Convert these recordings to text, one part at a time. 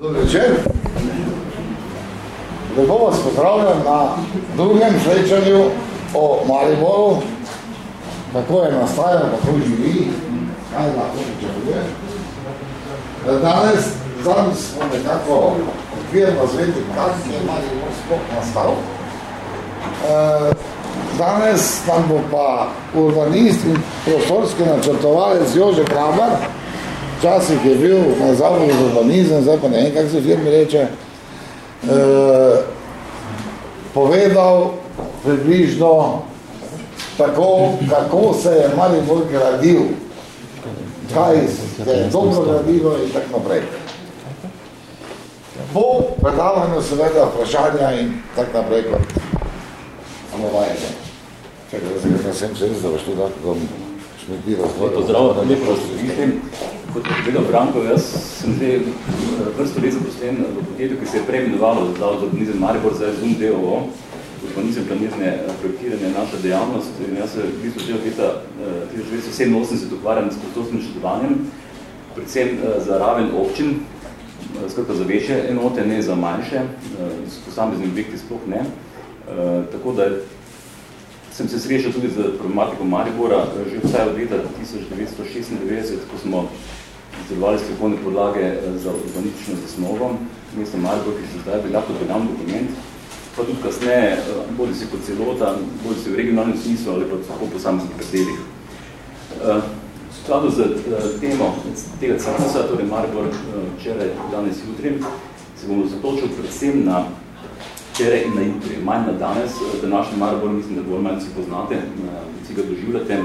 Dobro večer. Lepo vas pozdravljam na drugem srečanju o Mariboru, kako je nastajal, kako živi, kaj lahko pričakuje. Danes, danes smo nekako okvirno zveti, kak je Maribor sploh nastal. Danes nam bo pa urbanist in prostorski načrtovalec Jože Kramer, včasih je bil na zavodu za urbanizem, zdaj pa ne vem, kako se firmi reče, eh, povedal približno tako, kako se je Maribor gradil, kaj se je dobro gradilo in tako naprej. Po predavanju seveda vprašanja in tako naprej kot samovajanje. Čekaj, da se ga sem se res, da boš tudi tako šmetiral. Pozdrav, lepo vas vidim. Kot je povedal Branko, jaz sem zdaj vrsto let zaposlen v podjetju, ki se je preimenovalo za za urbanizem Maribor, zdaj Zoom DOO, urbanizem planirne projektiranje naša dejavnost. In jaz se v bistvu že od leta 1987 ukvarjam s prostorskim študovanjem, predvsem za raven občin, skratka za večje enote, ne za manjše, s posameznimi objekti sploh ne. Tako da sem se srečal tudi z problematiko Maribora že vsaj od leta 1996, ko smo izdelovali strokovne podlage za urbanistično zasnovo mesta Maribor, ki se zdaj kot veljam dokument, pa tudi kasneje, bodi si kot celota, bodi si v regionalnem smislu ali pa tako posameznih predelih. V skladu z temo tega ciklusa, torej Maribor včeraj, danes, jutri, se bomo zatočil predvsem na včeraj in na jutri, manj na danes, današnji Maribor mislim, da bolj manj si poznate, vsi ga doživljate,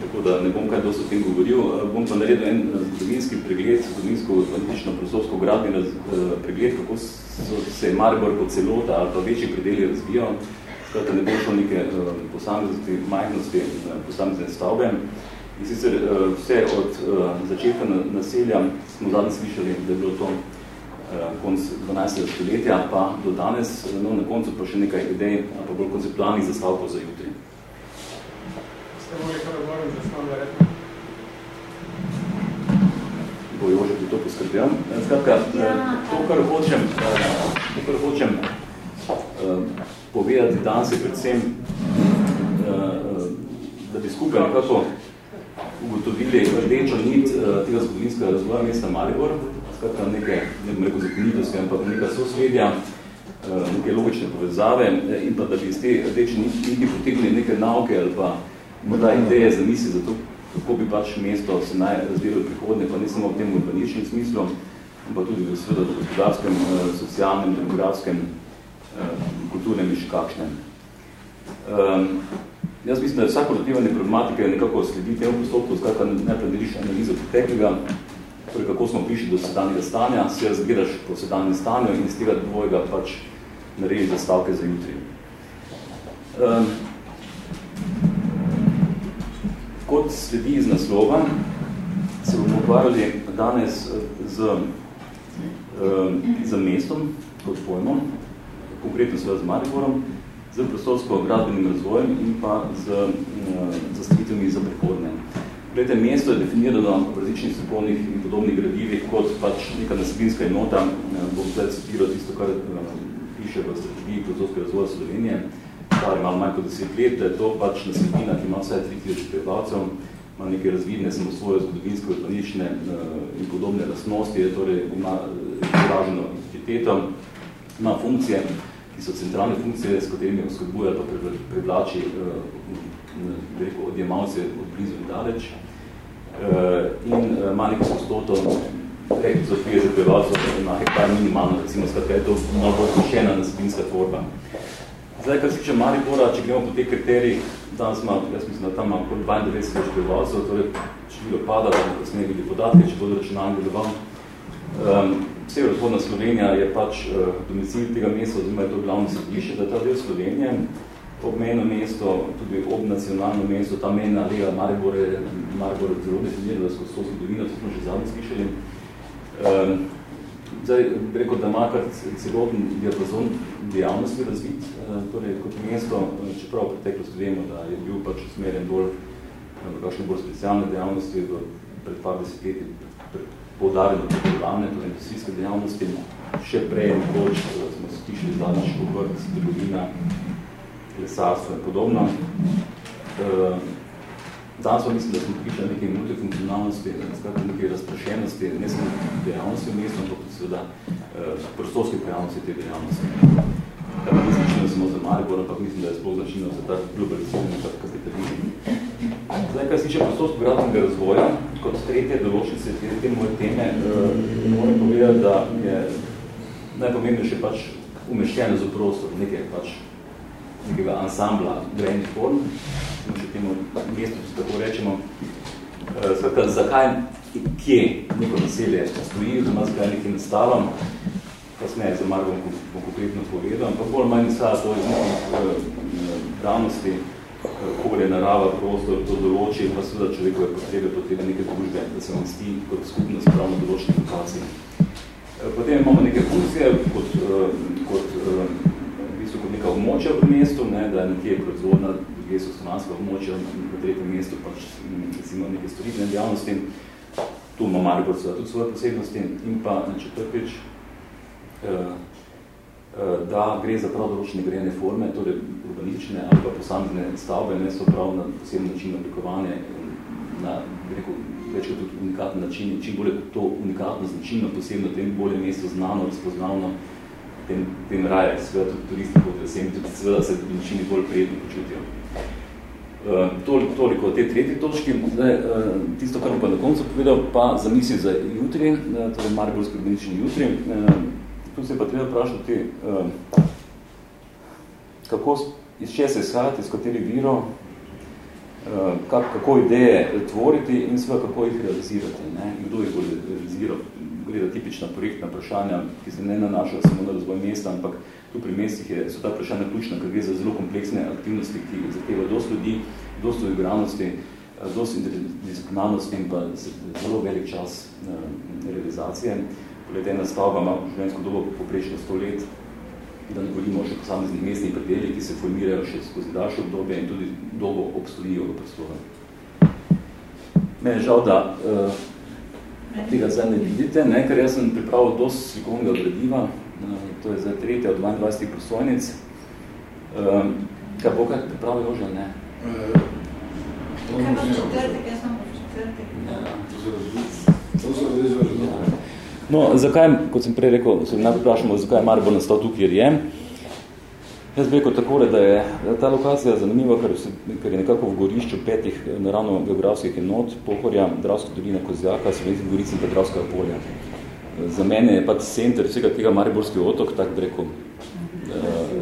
tako da ne bom kaj dosti o tem govoril. Bom pa naredil en zgodovinski pregled, zgodovinsko politično prostorsko gradbeni pregled, kako se je Maribor kot celota ali pa večji predeli razvijal, skratka ne bo šlo neke posameznosti, majhnosti, posamezne stavbe. In sicer vse od začetka naselja smo zadnji slišali, da je bilo to konc 12. stoletja, pa do danes, no, na koncu pa še nekaj idej, pa bolj konceptualnih zastavkov za jutri. Ste morali kar govorim za stavno verjetno? Bo Jože bi to poskrbel. Skratka, to, kar hočem, to, kar hočem povedati danes je predvsem, da bi skupaj nekako ugotovili rdečo nit tega zgodovinskega razvoja mesta Maribor, skratka neke, ne bom rekel zakonitosti, ampak neka sosledja, neke logične povezave in pa da bi iz te rdeče niti potegnili neke nauke ali pa morda ideje za misli za to, kako bi pač mesto se naj razvijalo v prihodnje, pa ne samo v tem urbaničnem smislu, ampak tudi v seveda gospodarskem, socialnem, demografskem, kulturnem in še kakšnem. Um, jaz mislim, da je vsako lotevanje problematike nekako sledi temu postopku, skratka najprej deliš analizo preteklega, torej kako smo prišli do sedanjega stanja, se razgledaš po sedanjem stanju in iz tega dvojega pač narediš zastavke za jutri. Um, kot sledi iz naslova, se bomo ukvarjali danes z, um, z mestom, kot pojmom, konkretno seveda z Mariborom, z prostorsko gradbenim razvojem in pa z uh, zastavitvami za prihodne. Glede, mesto je definirano v različnih strokovnih in podobnih gradivih kot pač neka nasebinska enota, bom zdaj citiral tisto, kar piše v strategiji prostorskega razvoja Slovenije, kar ima manj kot deset let, da je to pač nasebina, ki ima vsaj 3000 prebivalcev, ima neke razvidne samosvoje zgodovinske, urbanične in podobne lastnosti, torej ima izraženo identiteto, ima funkcije, ki so centralne funkcije, s katerimi oskrbuje ali pa privlači rekel, odjemalce od blizu in daleč. In ima neko gostoto, kaj so 30 prebivalcev, na hektar minimalno, recimo, skratka je to malo bolj zmošena nasebinska tvorba. Zdaj, kar se tiče Maribora, če gremo po teh kriterijih, danes ima, jaz mislim, da tam ima okoli 92 tisoč prebivalcev, torej število pada, da bomo kasneje videli podatke, če bodo računalni deloval. Um, Severovzhodna Slovenija je pač uh, domicil tega mesta, oziroma je to glavno središče, da ta del Slovenije, obmejno mesto, tudi obnacionalno mesto, ta mejna lega Maribor je, Maribor je zelo definirala skozi to zgodovino, to smo že zadnji slišali. Um, zdaj, rekel, da ima kar celoten diapazon dejavnosti razvit, torej kot mesto, čeprav v preteklosti vemo, da je bil pač usmerjen bolj v kakšne bolj specialne dejavnosti v pred par desetletji, poudarjeno programe, torej industrijske dejavnosti, še prej nekoč smo se tišli zadnjič povrt, trgovina, lesarstvo in podobno. Danes pa mislim, da smo prišli nekaj multifunkcionalnosti, skratka nekaj razprašenosti, ne samo dejavnosti v mestu, ampak seveda prostorske pojavnosti te dejavnosti. Kar pa ni značino samo za Maribor, ampak mislim, da je sploh značino za ta globalizirani kapitalizem. Zdaj, kaj se tiče prostorsko gradnega razvoja, kot tretje določnice te, te moje teme, uh, moram povedati, da je najpomembnejše pač umeščeno za prostor, nekaj pač nekega ansambla grajenih form, če temu mestu, če tako rečemo. Uh, skratka, zakaj, kje neko naselje stoji, oziroma zakaj nekaj nastalo, kasneje za Margo bom, konkretno povedal, ampak bolj manj izhaja to iz nekih uh, danosti, okolje, narava, prostor, to določi, pa seveda človekove potrebe, potrebe neke družbe, da se vsti kot skupnost pravno določene lokacij. Eh, potem imamo neke funkcije kot, eh, kot, eh, v bistvu kot neka območja v mestu, ne, da je nekje proizvodna, druge so stananska območja, v tretjem mestu pač recimo neke storitne dejavnosti. Tu ima Maribor tudi svoje posebnosti in pa na četrtič, da gre za prav določene grejene forme, torej urbanistične ali pa posamezne stavbe, ne so prav na poseben način oblikovane na rekel, več kot unikatni način. Čim bolje to unikatno značilno, posebno tem bolje mesto znano, razpoznavno, tem, tem raje, seveda tudi turisti pod vsem, tudi seveda se načini bolj prijetno počutijo. Uh, toliko, toliko o tej tretji točki. Zdaj, uh, tisto, kar bom pa na koncu povedal, pa zamisli za jutri, uh, torej Mariborski urbanični jutri. Tu se pa treba vprašati, kako, iz če se izhajati, iz katerih virov, kak, kako ideje tvoriti in sve kako jih realizirati. Ne? In kdo jih bo realiziral. Za tipična projektna vprašanja, ki se ne nanašajo samo na razvoj mesta, ampak tu pri mestih je, so ta vprašanja ključna, ker gre za zelo kompleksne aktivnosti, ki zahtevajo dosti ljudi, dosti igranosti, dosti interdisciplinarnosti in pa zelo velik čas uh, realizacije. Pogled, ena stavba ima življenjsko dobo poprečno 100 let, da ne govorimo še posameznih mestnih predeljih, ki se formirajo še skozi daljše obdobje in tudi dolgo obstojijo v prostoru. Mene je žal, da uh, tega zdaj ne vidite, ne, ker jaz sem pripravil dosti slikovnega gradiva, uh, to je zdaj tretja od 22 prosojnic. Uh, kaj bo kaj pripravil Joža, ne? Kaj bo četrtek, jaz sem četrtek. Ja, to se. To se različi. No, zakaj, kot sem prej rekel, se najprej vprašamo, zakaj je Maribor nastal tukaj, kjer je. Jaz bi rekel takole, da je ta lokacija zanimiva, ker, se, ker je nekako v gorišču petih naravno geografskih enot, Pohorja, Dravska dolina, Kozjaka, Slovenski gorici in Dravskega polja. Za mene je pač center vsega tega Mariborski otok, tako bi rekel, eh,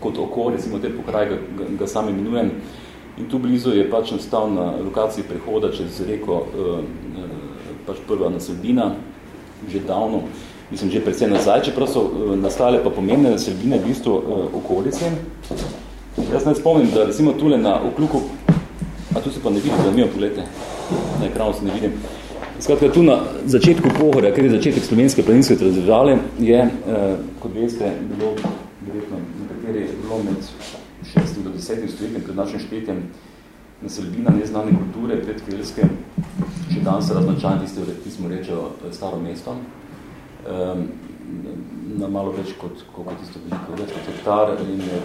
kot oko, recimo te pokraj, ga, ga, sam imenujem. In tu blizu je pač nastal na lokaciji prehoda čez reko eh, pač prva naselbina, že davno, mislim, že predvsem nazaj, čeprav so uh, nastale pa pomembne naselbine v bistvu uh, okolice. Jaz ne spomnim, da recimo tule na okluku, a tu se pa ne vidim, da mi pogledajte, na ekranu se ne vidim. Skratka, tu na začetku Pohorja, ker je začetek slovenske planinske tradižale, je, uh, kot veste, bilo, verjetno, nekateri bilo med 6. do 10. stoletjem pred našim štetjem naselbina neznane kulture, predkvelske, še dan se raznačajan tiste, ki smo rečejo staro mesto, um, na malo več kot, kot tisto veliko, več kot hektar in je,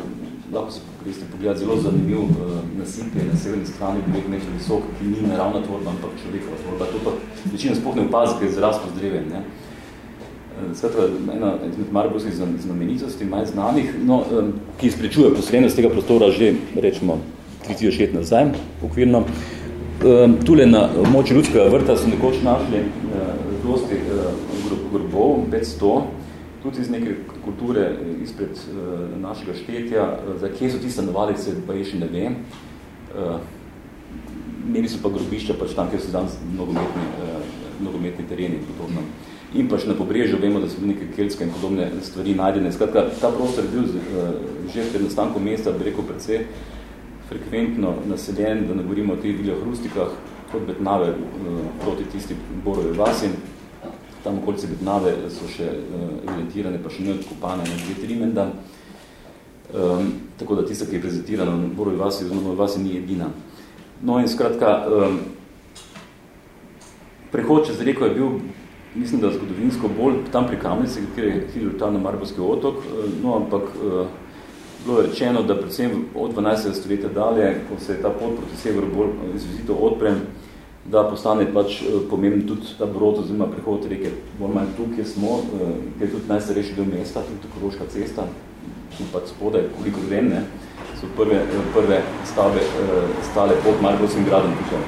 lahko se pokresti pogledati zelo zanimiv uh, nasip je na severni strani, bi rekel nekaj visok, ki ni naravna tvorba, ampak človekova tvorba. To pa večina sploh ne opazi, ker je zrasto zdreven. Ne? Skratka, ena izmed mariborskih znamenitosti, manj znanih, no, um, ki izprečuje posrednost tega prostora že, rečemo, 30 let nazaj, okvirno. Ehm, tule na moči ljudskega vrta so nekoč našli dosti eh, eh, grobov, 500, tudi iz neke kulture eh, izpred našega štetja. Za kje so ti stanovalice, pa je še ne vem. Meni so pa grobišča pač tam, kjer so danes nogometni, nogometni tereni in podobno. In pa še na pobrežju vemo, da so neke keltske in podobne stvari najdene. Skratka, ta prostor je bil že pred nastankom mesta, bi rekel, predvsej frekventno naseljen, da ne govorimo o teh viljah rustikah, kot Betnave uh, proti tisti Borove vasi. Tam okolice Betnave so še uh, evidentirane, pa še ne odkopane na dve trimenda. Um, tako da tista, ki je prezentirana na Borove vasi, oziroma vasi ni edina. No in skratka, um, prehod čez reko je bil mislim, da zgodovinsko bolj tam pri Kamnici, kjer je hidrotalno Marborski otok, eh, no, ampak uh, bilo je rečeno, da predvsem od 12. stoletja dalje, ko se je ta pot proti severu bolj izvizito odprem, da postane pač pomemben tudi ta brod oziroma prehod reke. Bolj manj tu, kjer smo, uh, kjer je tudi najstarejši del mesta, tudi Koroška cesta, tu pač spodaj, koliko vem, ne, so prve, prve stave stale pod Marborskim gradom tukaj.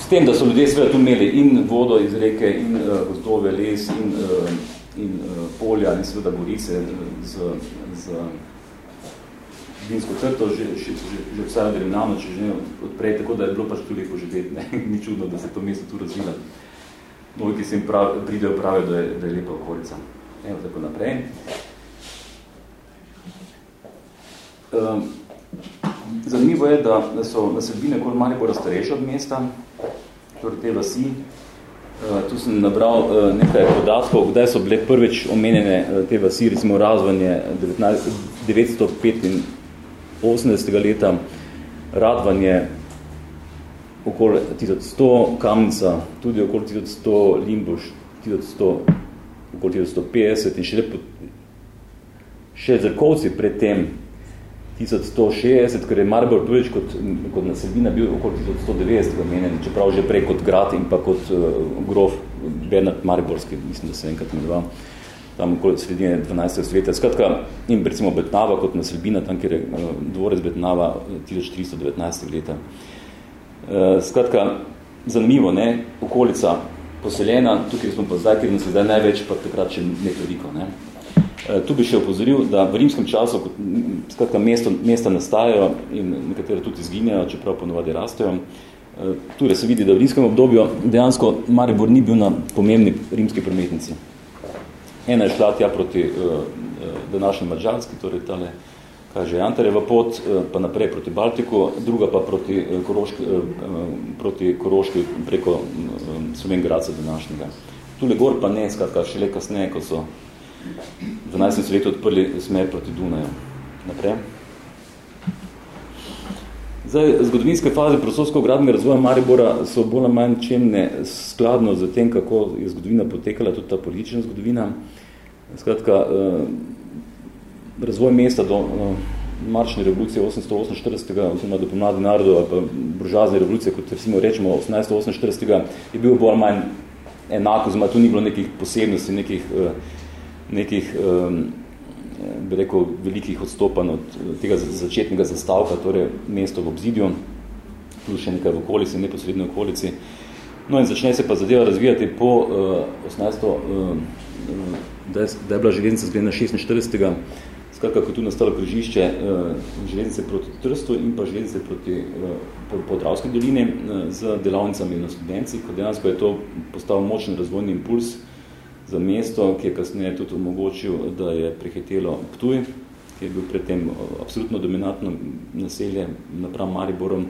S tem, da so ljudje seveda tu imeli in vodo iz reke, in gozdove, les, in, in polja, in seveda gorice z, z vinsko crto, že, že, že, že vsaj od Rimnano, če že odprej, tako da je bilo pač tu lepo živeti. Ne? Ni čudno, da se to mesto tu razvila. Mnogi, ki se jim prav, pridejo, pravijo, da je, da je lepa okolica. Evo, tako naprej. Um, zanimivo je, da, da so naselbine kol malo bolj starejše od mesta, torej te vasi. Uh, tu sem nabral uh, nekaj podatkov, kdaj so bile prvič omenjene uh, te vasi, recimo razvanje 1985 leta, radvanje okoli 1100, kamnica, tudi okoli 1100, limbuš 1100, okoli 1150 in še, še zrkovci pred tem 1160, ker je Maribor prvič kot, kot naselbina bil okoli 1190 omenjen, čeprav že prej kot grad in pa kot uh, grof Bernard Mariborski, mislim, da se enkrat imenoval, tam okoli sredine 12. stoletja. Skratka, in recimo Betnava kot naselbina, tam, kjer je uh, dvorec Betnava 1319 leta. Uh, skratka, zanimivo, ne, okolica poseljena, tukaj smo pa zdaj, kjer nas je zdaj največ, pa takrat še ne toliko, ne. Eh, tu bi še opozoril, da v rimskem času skratka, mesto, mesta nastajajo in nekatere tudi izginjajo, čeprav ponovadi rastejo. Eh, tu se vidi, da v rimskem obdobju dejansko Maribor ni bil na pomembni rimski prometnici. Ena je šla tja proti uh, današnji Mađarski, torej tale, kaže Jantareva pot, uh, pa naprej proti Baltiku, druga pa proti, uh, Koroški, uh, proti Koroški preko uh, Slovengradca današnjega. Tule gor pa ne, skratka, šele kasneje, ko so v 12. stoletju odprli smer proti Dunaju. Naprej. Zdaj, zgodovinske faze prostorskega gradnega razvoja Maribora so bolj manj čemne skladno z tem, kako je zgodovina potekala, tudi ta politična zgodovina. Skratka, eh, razvoj mesta do eh, marčne revolucije 848. oziroma do pomladi narodov ali pa buržazne revolucije, kot recimo rečemo 1848. je bil bolj manj enako, oziroma tu ni bilo nekih posebnosti, nekih uh, nekih, bi rekel, velikih odstopanj od eh, tega začetnega zastavka, torej mesto v obzidju, plus še nekaj v okolici, neposrednoj okolici. No in začne se pa zadeva razvijati po uh, 18. Uh, da, je, da je bila železnica zgledna 46. Skratka, ko je tu nastalo križišče uh, železnice proti Trstu in pa železnice proti uh, Podravske doline uh, z delavnicami in studenci, ko dejansko je to postal močen razvojni impuls uh, za mesto, ki je kasneje tudi omogočil, da je prehitelo Ptuj, ki je bil predtem absolutno dominantno naselje napram Mariborom.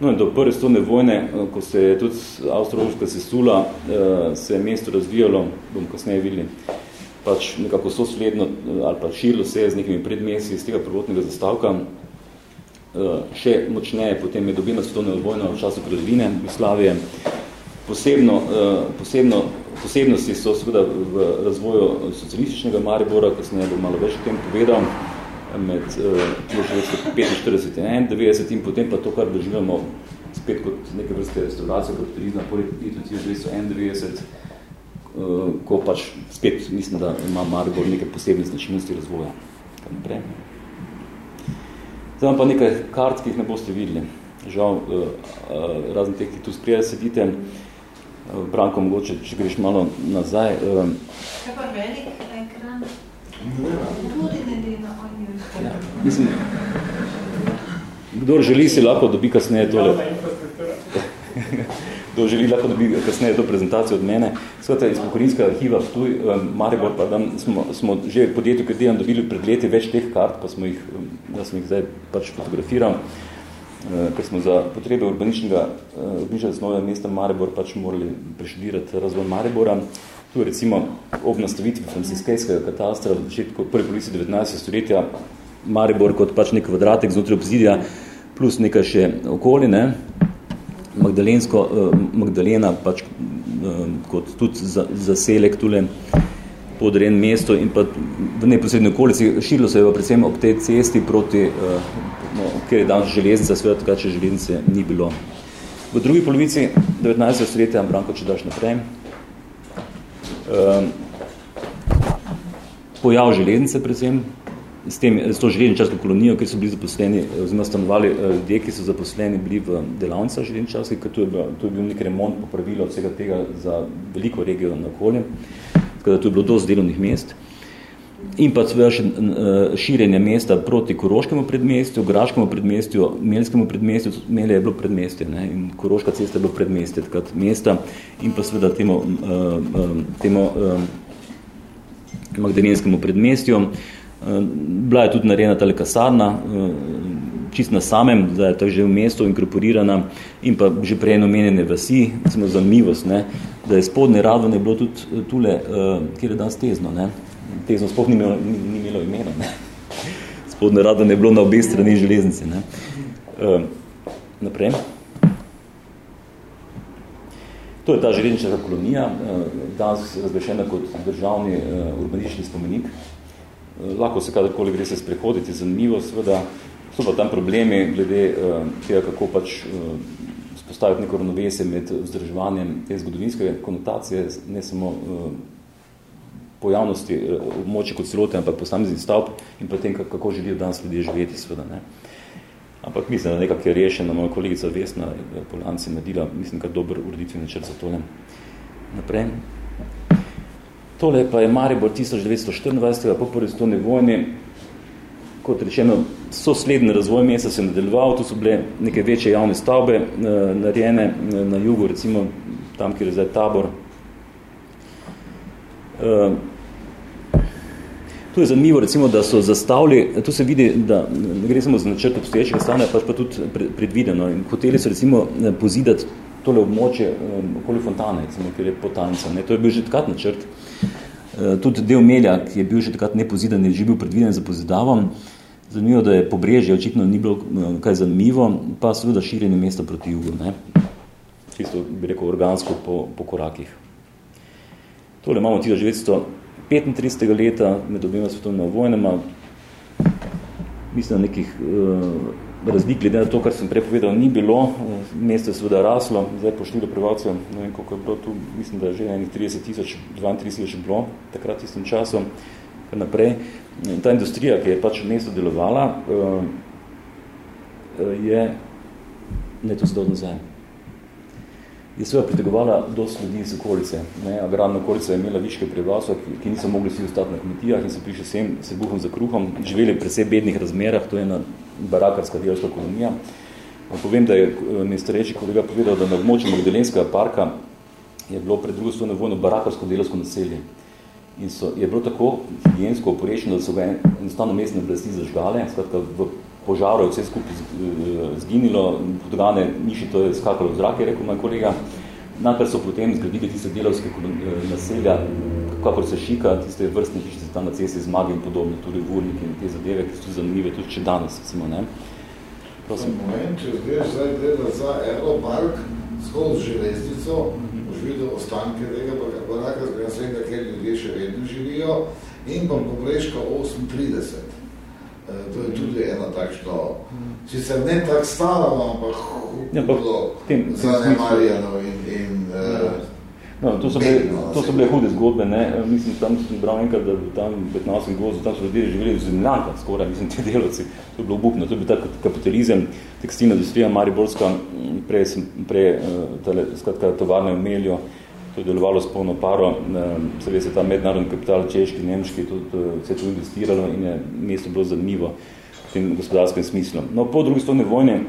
No in do prve stone vojne, ko se je tudi Avstro-Ogrska sesula, eh, se je mesto razvijalo, bom kasneje videli, pač nekako sosledno ali pa širilo se je z nekimi predmesi iz tega prvotnega zastavka. Eh, še močneje potem je dobila svetovna vojna v času predvine Jugoslavije. Posebno, eh, posebno posebnosti so seveda v razvoju socialističnega Maribora, kasneje bom malo več o tem povedal, med uh, 1945 in 1991 in potem pa to, kar doživamo spet kot neke vrste restauracije, kot turizma po letu 1991, uh, ko pač spet mislim, da ima Maribor neke posebne značilnosti razvoja. Naprej. Zdaj pa nekaj kart, ki jih ne boste videli. Žal, uh, razen teh, ki tu sprijeli sedite, Branko, mogoče, če greš malo nazaj. Um, Kaj pa velik ekran? Tudi ne dela on ja, mislim, Kdor želi, si lahko dobi kasneje tole. Kdor želi, lahko dobi kasneje to prezentacijo od mene. Skratka, iz pokojninskega arhiva v tuj, um, Maribor, pa dan, smo, smo že podjetju, ki delam, dobili pred leti več teh kart, pa smo jih, da smo jih zdaj pač fotografiral. Eh, ker smo za potrebe urbaničnega, eh, urbaničnega osnovnega mesta Maribor pač morali preštudirati razvoj Maribora. Tu recimo ob nastavitvi franciskejskega katastra v začetku prvi polici 19. stoletja Maribor kot pač nek kvadratek znotraj obzidja plus nekaj še okoli, ne? Magdalensko, eh, Magdalena pač kot tudi za, zaselek tule podrejen mesto in pa v neposrednji okolici širilo se je predvsem ob tej cesti proti, no, kjer je danes železnica, seveda tako, če železnice ni bilo. V drugi polovici 19. stoletja, Branko, če daš naprej, pojav železnice predvsem, s, tem, s to železničarsko kolonijo, kjer so bili zaposleni, oziroma stanovali eh, ljudje, ki so zaposleni bili v delavnicah železničarskih, ker to je, bil, to je bil nek remont popravilo vsega tega za veliko regijo na okolje, tako da to je bilo dosti delovnih mest. In pa seveda še eh, širjenje mesta proti Koroškemu predmestju, Graškemu predmestju, Melskemu predmestju, Melje je bilo predmestje ne? in Koroška cesta je bilo predmestje takrat mesta in pa seveda temu, uh, temu uh, Magdalenskemu predmestju. Bila je tudi narejena tale kasarna, čist na samem, da je tako že v mestu inkorporirana in pa že prej omenjene vasi, recimo zanimivost, ne, da je spodne radvane bilo tudi tule, kjer je danes tezno. Ne. Tezno sploh ni imelo, ni, ni imelo imena. Ne. Spodne radvane je bilo na obe strani železnice. Ne. Naprej. To je ta železnična kolonija, danes razglašena kot državni urbanistični spomenik. Eh, lahko se kadarkoli gre se sprehoditi, zanimivo, seveda so pa tam problemi glede uh, tega, kako pač uh, spostaviti neko ravnovesje med vzdrževanjem te zgodovinske konotacije, ne samo uh, pojavnosti uh, območja kot celote, ampak posameznih stavb in pa tem, kako želijo danes ljudje živeti, seveda ne. Ampak mislim, da nekak je rešeno, moja kolegica Vesna Polanci nadila, mislim, kar dober ureditveni načrt za tole. Naprej. Tole pa je Maribor 1924. po prvi stone vojni, kot rečeno, so sledni razvoj mesta se nadaljeval, tu so bile neke večje javne stavbe eh, narejene eh, na jugu, recimo tam, kjer je zdaj tabor. Eh, tu je zanimivo, recimo, da so zastavili, tu se vidi, da ne gre samo za načrt obstoječega stanja, pač pa tudi predvideno. In hoteli so recimo pozidati tole območje okoli fontane, recimo, kjer je potanca. Ne? To je bil že takrat načrt. Eh, tudi del Melja, ki je bil že takrat nepozidan, je že bil predviden za pozidavom. Zanimivo, da je pobrežje očitno ni bilo eh, kaj zanimivo, pa seveda širjenje mesta proti jugu. Ne? Čisto, bi rekel, organsko po, po korakih. Tole imamo 1935. leta med obima svetovnima vojnama. Mislim, da nekih uh, razlik, glede na to, kar sem prepovedal, ni bilo. Mesto je seveda raslo, zdaj po število prebivalcev, ne vem, koliko je bilo tu, mislim, da je že 30 tisoč, 32 tisoč bilo takrat tistem času, kar naprej. In ta industrija, ki je pač v mestu delovala, eh, je ne to sedaj nazaj. Je seveda pritegovala dosti ljudi iz okolice. Ne? Agrarna okolica je imela viške prebivalstva, ki niso mogli vsi ostati na kmetijah in so prišli sem se buhom za kruhom, živeli v precej bednih razmerah, to je ena barakarska delovska kolonija. Povem, da je eh, mi starejši kolega povedal, da na območju Magdalenskega parka je bilo pred drugo stvarno vojno barakarsko delovsko naselje. In so, je bilo tako higijensko oporečeno, da so ga enostavno mestne oblasti zažgale, skratka v požaru je vse skupaj eh, zginilo, podgane niši to je skakalo v zrake, rekel moj kolega. Nakar so potem zgradili tiste delovske eh, naselja, kakor se šika, tiste vrstne hišice tam na cesti zmagi in podobno, tudi vurniki in te zadeve, ki so zanimive tudi če danes, recimo, ne. Prosim. Moment, če zgreš zdaj gleda za Aero Park, skozi železnico, boš videl ostanke tega, pa baraka zgreš vsega, kjer ljudje še vedno živijo, in pa popreška 38. E, to je tudi ena takšno, sicer ne tak stara, ampak hudo ja, zanemarjeno in, in ja. No, to, so bile, to so bile hude zgodbe, ne? mislim, tam sem bral enkrat, da tam 15 gozdo, tam so ljudje živeli v zemljankah skoraj, mislim, te delovci, to je bilo obupno, to je bil tak kapitalizem, tekstilna industrija, Mariborska, prej sem, prej, tale, skratka, tovarne v Meljo, to je delovalo s polno paro, eh, se ve se ta mednarodni kapital, češki, nemški, tudi vse to investiralo in je mesto bilo zanimivo v tem gospodarskem smislu. No, po drugi stvarne vojne,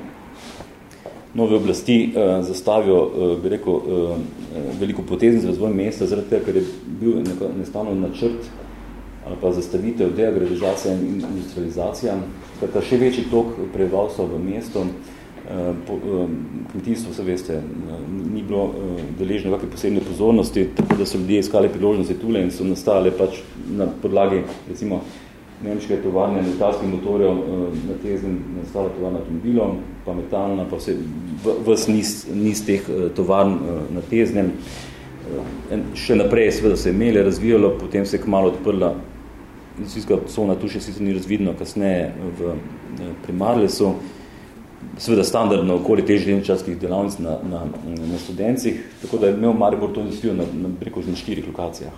nove oblasti uh, zastavijo, uh, bi rekel, uh, veliko potezni za razvoj mesta, zaradi tega, ker je bil nestavno načrt ali pa zastavitev deagradizacija in industrializacija, kar še večji tok prebivalstva v mesto, uh, kmetijstvo, se veste, ni bilo deležno kakve posebne pozornosti, tako da so ljudje iskali priložnosti tule in so nastale pač na podlagi, recimo, nemške tovarne letalskih motorjev na tezem nastala tovarna avtomobilov, pa metalna, pa vse vs niz, niz teh uh, tovarn uh, na teznem. še naprej seveda se je imele razvijalo, potem se je kmalo odprla industrijska cona, tu še sicer ni razvidno, kasneje v primarlesu, seveda standardno okoli teh željeničarskih delavnic na, na, na studencih, tako da je imel Maribor to industrijo na, na preko na štirih lokacijah.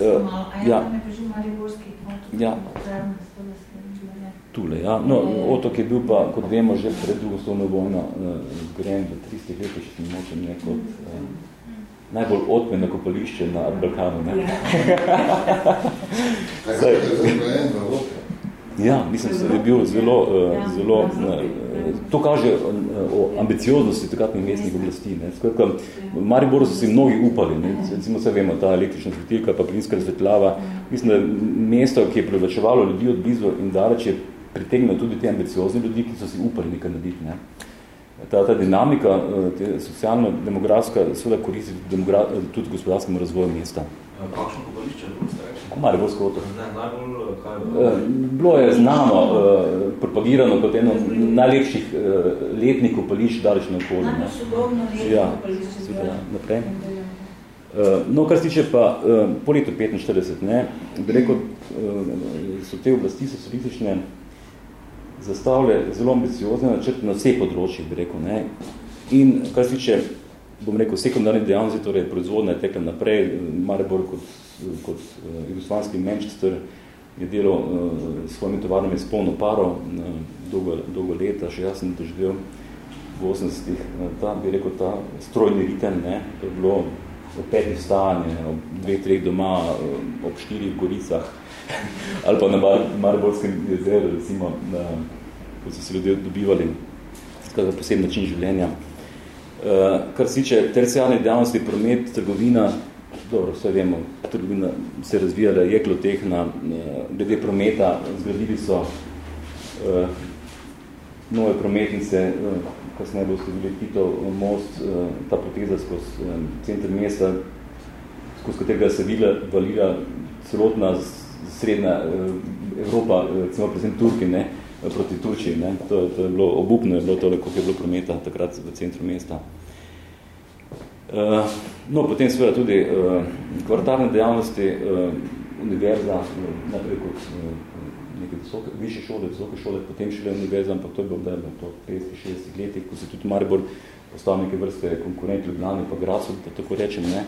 Uh, ja, Mariborski otok? Ja. Tule, ja. No, otok je bil pa, kot vemo, že pred drugo stolno vojno uh, zgrajen v 300 letih, če se močem ne, kot uh, najbolj odmeno kopališče na Balkanu. Ne? Ja. Ja, mislim, da je bil zelo, uh, zelo uh, to kaže uh, o ambicioznosti takratnih mestnih oblasti. Ne. Skratka, v Mariboru so si mnogi upali, ne. recimo se vemo, ta električna svetilka, pa plinska razsvetljava. Mislim, da mesto, ki je privlačevalo ljudi od blizu in daleč, je pritegnilo tudi te ambiciozni ljudi, ki so si upali nekaj narediti. Ne. Ta, ta dinamika, te socialno-demografska, seveda koristi tudi gospodarskemu razvoju mesta. Kakšno bilo Mariborsko otok. Ne, najbolj, kaj je? Bilo je znano, uh, propagirano kot eno najlepših uh, letnih kopališč daleč na okolju. Najbolj sodobno ja. Ja, naprej. Uh, no, kar se tiče pa uh, po letu 45, ne, bi rekel, so te oblasti socialistične zastavile zelo ambiciozne načrte na vseh področjih, bi rekel, ne. In kar se tiče, bom rekel, sekundarni dejavnosti, torej proizvodne je tekla naprej, Maribor kot kot uh, jugoslavski Manchester je delal uh, s svojimi tovarnami s polno paro uh, dolgo, dolgo leta, še jaz sem doživel v 80-ih, uh, ta, bi rekel, ta strojni ritem, ne, to je bilo v petih stanje, ob dveh, treh doma, ob štirih goricah, ali pa na Mar Mariborskem jezeru, recimo, na, ko so se ljudje dobivali, skakaj posebno način življenja. Uh, kar se tiče tercijalne dejavnosti, promet, trgovina, dobro, vse vemo, trgovina se je razvijala, jeklotehna, eh, glede prometa, zgradili so uh, nove prometnice, uh, kasneje bo skozi Titov most, uh, ta poteza skozi uh, center mesta, skozi katerega se vila, valila celotna srednja uh, Evropa, recimo predvsem Turki, ne, proti Turčiji. Ne. To, to je bilo obupno, je bilo tole, koliko je bilo prometa takrat v centru mesta. Uh, no, potem seveda tudi uh, kvartarne dejavnosti, uh, univerza, najprej kot neke visoke, više šole, visoke šole, potem šele univerza, ampak to je bilo bilo to 50-60 letih, ko se tudi Maribor postal neke vrste konkurent Ljubljani pa Gracu, da tako rečem, ne.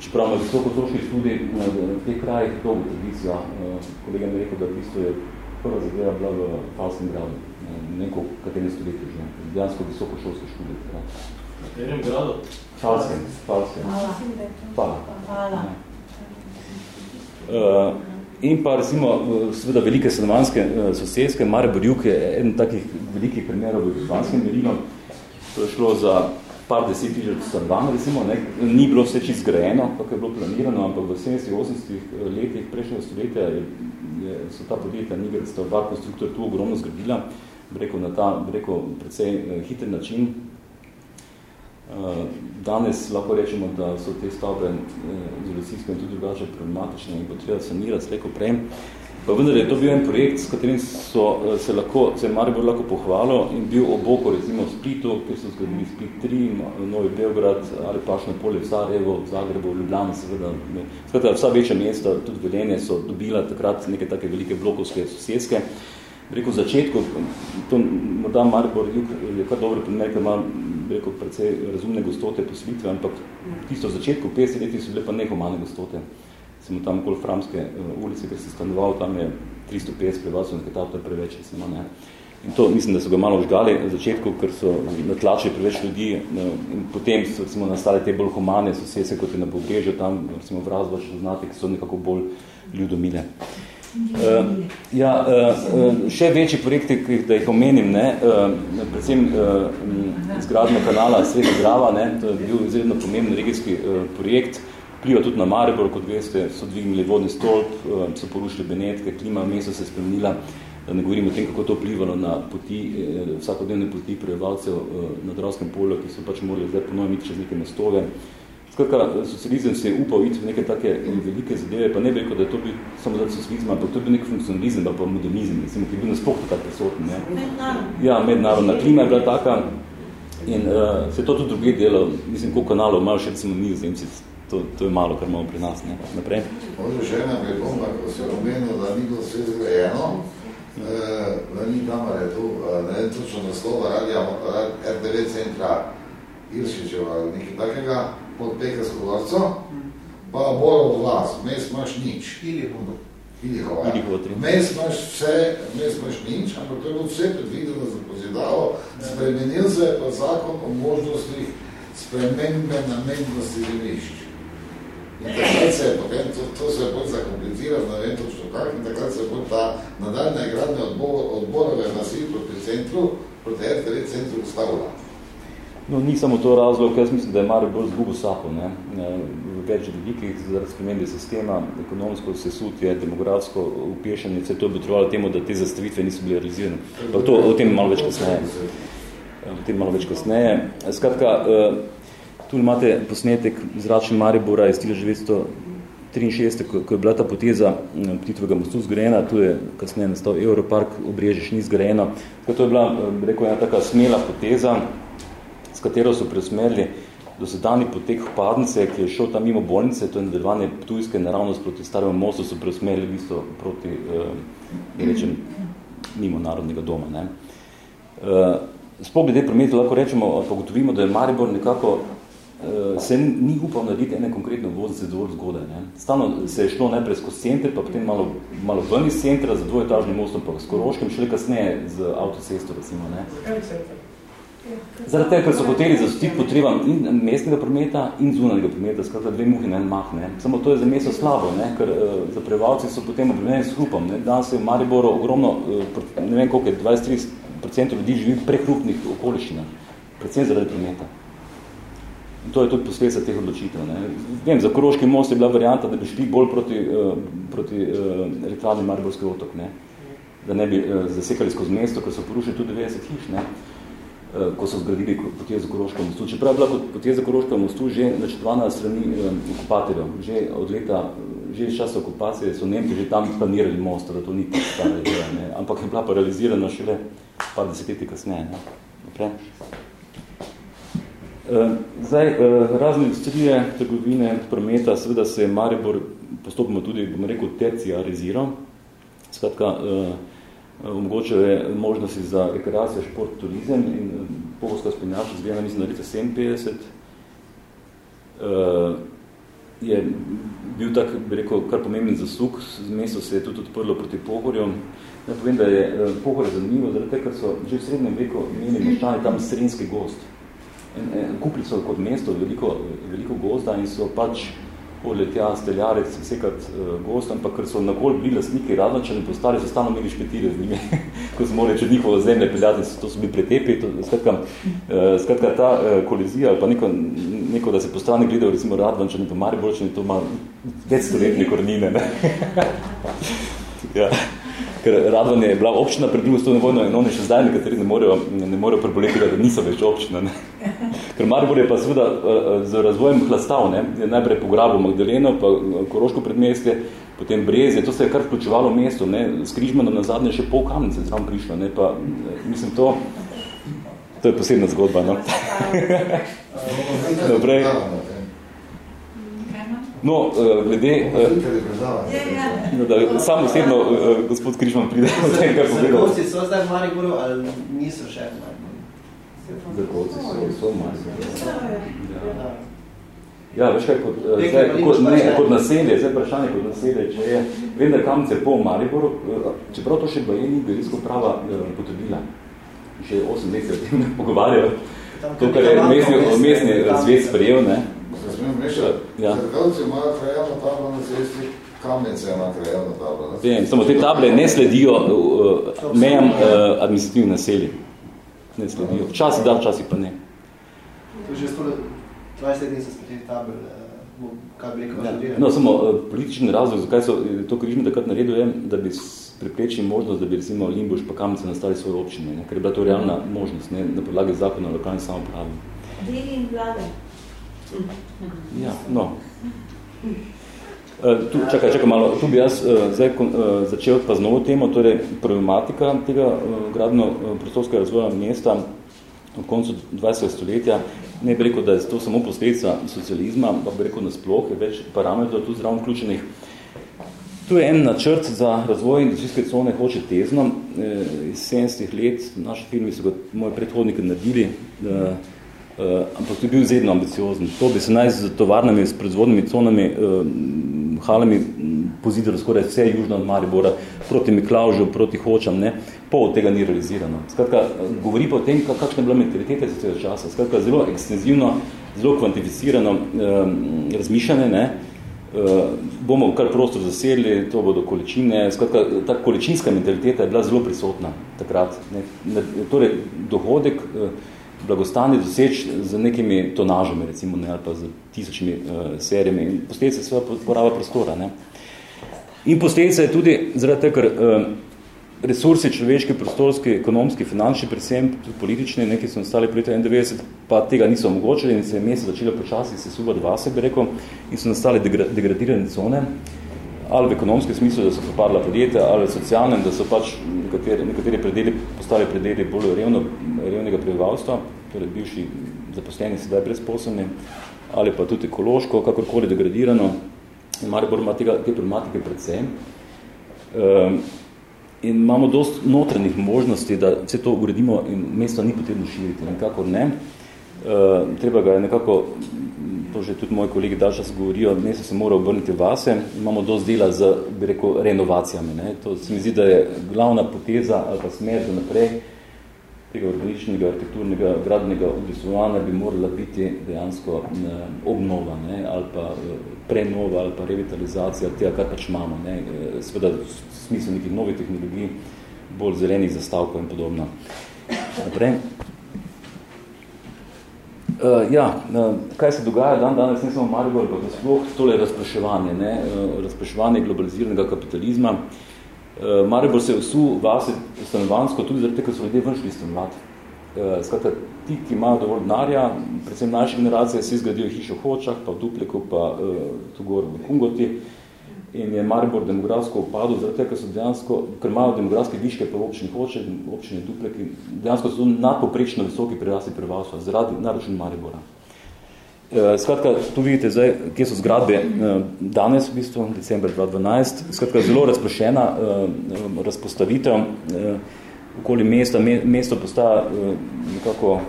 Čeprav na visokotroški študij v teh krajih dolgo tradicija, uh, kolega mi rekel, da v bistvu je prva zadeva bila v Falskem gradu, neko katerem stoletju že, dejansko visokošolski študij. Katerem gradu? Falsem, falsem. Hvala. Hvala. Uh, in pa recimo seveda velike stanovanske uh, sosedske, Maribor Juk je eden takih velikih primerov v Ljublanskem merilu. To je šlo za par deset tisoč stanovanj, recimo, ne, ni bilo vse čisto zgrajeno, kako je bilo planirano, ampak v 70-80 letih prejšnjega stoletja je, je, so ta podjetja Nigerstva, dva konstruktor tu ogromno zgradila, rekel na ta, rekel, precej hiter način, danes lahko rečemo, da so te stavbe eh, izolacijske in tudi drugače problematične in bo treba sanirati sleko prej. Pa vendar je to bil en projekt, s katerim so eh, se lahko, se je Maribor lahko pohvalo in bil oboko recimo v Splitu, kjer so zgradili Split 3, Novi Beograd ali pašno polje v Sarajevo, v Zagrebu, v Ljubljani seveda. Skratka, vsa večja mesta, tudi Velenje, so dobila takrat neke take velike blokovske sosedske. Rekel, začetku, to morda Maribor je kar dobro primer, ker ima rekel, precej razumne gostote poslitve, ampak tisto v začetku 50 leti so bile pa nehumane gostote. Sem tam okoli Framske uh, ulice, ker sem stanoval, tam je 350 prebivalcev, nekaj tam, to je preveč, recimo, ne. In to mislim, da so ga malo vžgali v začetku, ker so natlačili preveč ljudi in potem so recimo nastale te bolj humane sosese, kot je na Bogrežju, tam recimo v razvoč znate, ki so nekako bolj ljudomile. Uh, ja, uh, še večji projekti, ki da jih omenim, ne, uh, predvsem uh, zgradno kanala Sveta Drava, ne, to je bil izredno pomemben regijski uh, projekt, pliva tudi na Maribor, kot veste, so dvignili vodni stolp, uh, so porušili Benetke, klima v mestu se je spremenila, da ne govorim o tem, kako to vplivalo na poti, eh, vsakodnevne poti prebivalcev eh, na Dravskem polju, ki so pač morali zdaj ponovno iti čez neke mostove, Skratka, socializem se je upal iti v neke take velike zadeve, pa ne bi rekel, da je to bil samo zaradi socializma, ampak to je bil nek funkcionalizem, pa modernizem, mislim, ki je bil nasploh takrat prisoten. Ne? Mednarodna. Ja, mednarodna klima je bila taka. In uh, se to tudi drugi delo, mislim, koliko kanalov malo še recimo nizozemci, to, to je malo, kar imamo pri nas, ne, naprej. Možda še ena pripomba, ko si omenil, da ni bilo vse zgrajeno, eh, da ni kamere tu, ne vem točno naslova radija, RTV centra Iršičeva, nekaj takega, pod Pekarsko gorco, pa bolj od vas, mes imaš nič. Ilihovo. Ilihovo, ja. Ilihovo tri. Mes imaš vse, mes imaš nič, ampak to je bilo vse predvideno za pozidavo, spremenil se je pa zakon o možnostih spremembe namennosti zemljišč. In takrat se je potem, to, to se je potem zakompliciralo, ne vem točno kak, in takrat se je potem ta nadaljna gradnja odbor, odborove nasilj proti centru, proti RTV centru ustavila. No, ni samo to razlog, jaz mislim, da je Maribor zgubil sapo, ne, v več velikih zaradi spremembe sistema, ekonomsko sesutje, demografsko upešanje, vse to je potrebovalo temu, da te zastavitve niso bile realizirane. Pa to, o tem malo več kasneje. O tem malo več kasneje. Skratka, eh, tu imate posnetek zračni Maribora iz 1963, ko, ko je bila ta poteza eh, Ptitvega mostu zgrajena, tu je kasneje nastal Europark, obrežje še ni zgrajeno. Tako to je bila, eh, bi rekel, ena taka smela poteza, s katero so preusmerili dosedani potek vpadnice, ki je šel tam mimo bolnice, to je nadaljevanje Ptujske naravnost proti staremu mostu, so preusmerili v isto proti, eh, rečem, mimo narodnega doma. Ne. Eh, sploh glede prometa lahko rečemo, pa gotovimo, da je Maribor nekako eh, se ni upal narediti ene konkretne voznice dovolj zgodaj. Ne. Stalno se je šlo najprej skozi center, pa potem malo, malo ven iz centra za dvojetažnim mostom, pa s Koroškem, šele kasneje z avtocesto, recimo. Ne. Zaradi tega, ker so hoteli zastiti potrebam in mestnega prometa in zunanjega prometa, skratka dve muhi na en mah. Ne. Samo to je za mesto slabo, ne, ker uh, za prebivalci so potem obremenjeni s hrupom. Ne. Danes je v Mariboru ogromno, uh, ne vem koliko je, 20-30% ljudi živi v prehrupnih okoliščinah, predvsem zaradi prometa. In to je tudi posledica teh odločitev. Ne. Vem, za Koroški most je bila varianta, da bi šli bolj proti, uh, proti uh, rekladni Mariborski otok, ne. da ne bi uh, zasekali skozi mesto, ker so porušili tudi 90 hiš. Ne ko so zgradili potezo Koroškega mostu. Čeprav je bila poteza Koroškega mostu že načrtovana na strani um, okupatorjev. Že od leta, že iz časa okupacije so Nemci že tam planirali most, da to ni stara ideja, ne. ampak je bila pa realizirana šele par desetletij kasneje. Ne. Naprej. Zdaj, razne industrije, trgovine, prometa, seveda se je Maribor postopno tudi, bom rekel, terciariziral. Skratka, omogočajo je možnosti za rekreacijo, šport, turizem in pogoska spinjača zbijena, mislim, da leta 57 uh, je bil tak, bi rekel, kar pomemben zasuk, mesto se je tudi odprlo proti Pohorju. Ja povem, da je uh, Pohor zanimivo, zaradi tega, ker so že v srednjem veku imeli meščani tam srenski gost. En, en, kupili so kot mesto veliko, veliko gozda in so pač odletja steljarec, vsekat uh, gost, ampak ker so nakol bili lastniki radnočani postali, so stalno imeli špetire z njimi, ko so morali čez njihovo zemlje peljati, to so bili pretepi, to, skratka, uh, skratka ta uh, kolizija, ali pa neko, neko, da se po strani gledajo, recimo radnočani, pa mariborčani, to ima več stoletne korenine, ne? ja. Ker Radvan je bila občina pred drugo stovno vojno in oni še zdaj nekateri ne morejo, ne morejo preboleti, da niso več občina. Ne? Ker Maribor je pa seveda z razvojem hlastal, ne? je najprej pograbil Magdaleno, pa Koroško predmestje, potem Brezje, to se je kar vključevalo mesto, ne? s Križmanom na zadnje še pol kamnice zraven prišlo, ne? pa mislim to, to je posebna zgodba. No? Dobrej. No, glede... No, da, sam osebno, gospod Križman pride o tem, kar povedal. Zakoci so zdaj v Mariboru, ali niso še v Mariboru? Zakoci so, so v Mariboru. Ja, veš kaj, kot, zdaj, kot, ne, kot naselje, zdaj vprašanje kot naselje, če je, vem, da kamce po Mariboru, čeprav to še baje ni Berijsko prava potrebila. Še 8 let se o tem ne pogovarjajo. To, kar je mestni, mestni svet sprejel, ne? Mešati? Ja. Zrkavci imajo krajalno tablo na cesti, kamnice ima krajalno tablo na cesti. Vem, samo te table ne sledijo uh, mejam uh, administrativnih naselij. Ne sledijo. Včasih da, včasih pa ne. To že 20 let niso spetili tabel, kaj bi rekel, ja. No, samo uh, politični razlog, zakaj so to križno takrat naredil, je, da bi preprečili možnost, da bi recimo Limbuš pa Kamnice nastali svoje občine, ne? ker je bila to realna možnost, ne? na podlagi zakona o lokalni samopravi. Deli in vlade. Ja, no. Tu, čakaj, čakaj malo, tu bi jaz uh, zdaj uh, začel pa z novo temo, torej problematika tega gradno prostorskega razvoja mesta v koncu 20. stoletja, ne bi rekel, da je to samo posledica socializma, pa bi rekel nasploh, je več parametrov tu zraven vključenih. Tu je en načrt za razvoj industrijske cone, hoče tezno, eh, iz 70 let, naši filmi so ga moji predhodniki naredili, eh, eh, ampak to je bil zedno ambiciozen. To bi se naj z tovarnami, s proizvodnimi conami, eh, halami pozidalo skoraj vse južno od Maribora, proti Miklaužu, proti Hočam, ne, pol tega ni realizirano. Skratka, govori pa o tem, kakšna je bila mentaliteta za tega časa. Skratka, zelo ekstenzivno, zelo kvantificirano eh, razmišljanje, ne, eh, bomo kar prostor zasedli, to bodo količine, skratka, ta količinska mentaliteta je bila zelo prisotna takrat. Ne, torej, dohodek, eh, blagostanje doseč z nekimi tonažami, recimo, ne, ali pa z tisočimi uh, serijami. In posledica je svoja poraba prostora. Ne. In posledica je tudi zaradi tega, ker uh, resursi človeški, prostorski, ekonomski, finančni, predvsem tudi politični, neki so nastali pri 91, pa tega niso omogočili in se je mesto začelo počasi se subati vase, bi rekel, in so nastali degra degradirane cone, ali v ekonomskem smislu, da so popadla podjetja, ali v socialnem, da so pač nekateri, nekateri predeli postali predeli bolj revno, revnega prebivalstva, torej bivši zaposleni sedaj brezposobni, ali pa tudi ekološko, kakorkoli degradirano. In Maribor ima tega, te problematike predvsem. Um, in imamo dost notranjih možnosti, da vse to uredimo in mesto ni potrebno širiti, nekako ne. Uh, treba ga je nekako, to že tudi moji kolegi daljčas govorijo, mesto se mora obrniti vase, imamo dost dela z, bi rekel, renovacijami. Ne. To se mi zdi, da je glavna poteza ali pa smer za naprej, tega urbaničnega, arhitekturnega, gradnega odlisovanja bi morala biti dejansko ne, obnova ne, ali pa eh, prenova ali pa revitalizacija tega, kar pač imamo. Ne. Eh, seveda v smislu nekih novih tehnologij, bolj zelenih zastavkov in podobno. Naprej. Uh, ja, uh, kaj se dogaja dan danes, ne samo v Mariboru, pa sploh tole razpraševanje, ne, uh, razpraševanje globaliziranega kapitalizma. Uh, Uh, Maribor se je vsu vase stanovansko tudi zaradi ker so ljudje vršli stanovati. Uh, skratka, ti, ki imajo dovolj denarja, predvsem naše generacije, si zgradijo hišo v Hočah, pa v Dupliku, pa uh, tu gor v Kungoti. In je Maribor demografsko upadil zaradi tega, ker so dejansko, ker imajo demografske viške pa v občini Hoče, v občini Dupliki, dejansko so nadpoprečno visoki prerasti prebivalstva zaradi naročen Maribora. Eh, skratka, tu vidite zdaj, kje so zgradbe eh, danes, v bistvu, december 2012. Skratka, zelo razprošena eh, razpostavitev okoli mesta. Mesto postaja nekako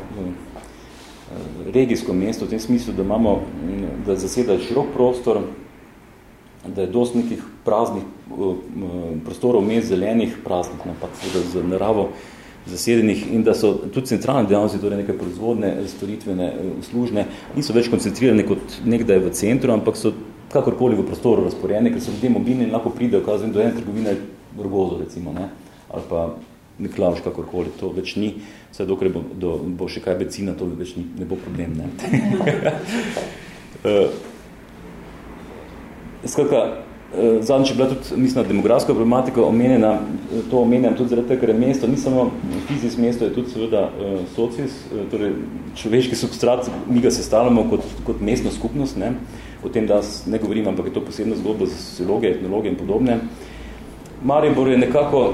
regijsko mesto, v tem smislu, da imamo, da zaseda širok prostor, da je dost nekih praznih prostorov, mest zelenih, praznih, no, pa z naravo, zasedenih in da so tudi centralne dejavnosti, torej neke proizvodne, storitvene, uslužne, niso več koncentrirane kot nekdaj v centru, ampak so kakorkoli v prostoru razporjene, ker so ljudje mobilni in lahko pridejo, kazim, do ene trgovine Rogozo, recimo, ne? ali pa Miklauš, kakorkoli, to več ni, vse dokaj bo, do, bo še kaj becina, to več ni, ne bo problem, ne. skratka, Eh, zadnjič je bila tudi, mislim, demografska problematika omenjena, eh, to omenjam tudi zaradi tega, ker je mesto, ni samo fizis mesto, je tudi seveda uh, socis, torej človeški substrat, mi ga sestavljamo kot, kot mestno skupnost, ne, o tem da ne govorim, ampak je to posebna zgodba za sociologe, etnologe in podobne. Maribor je nekako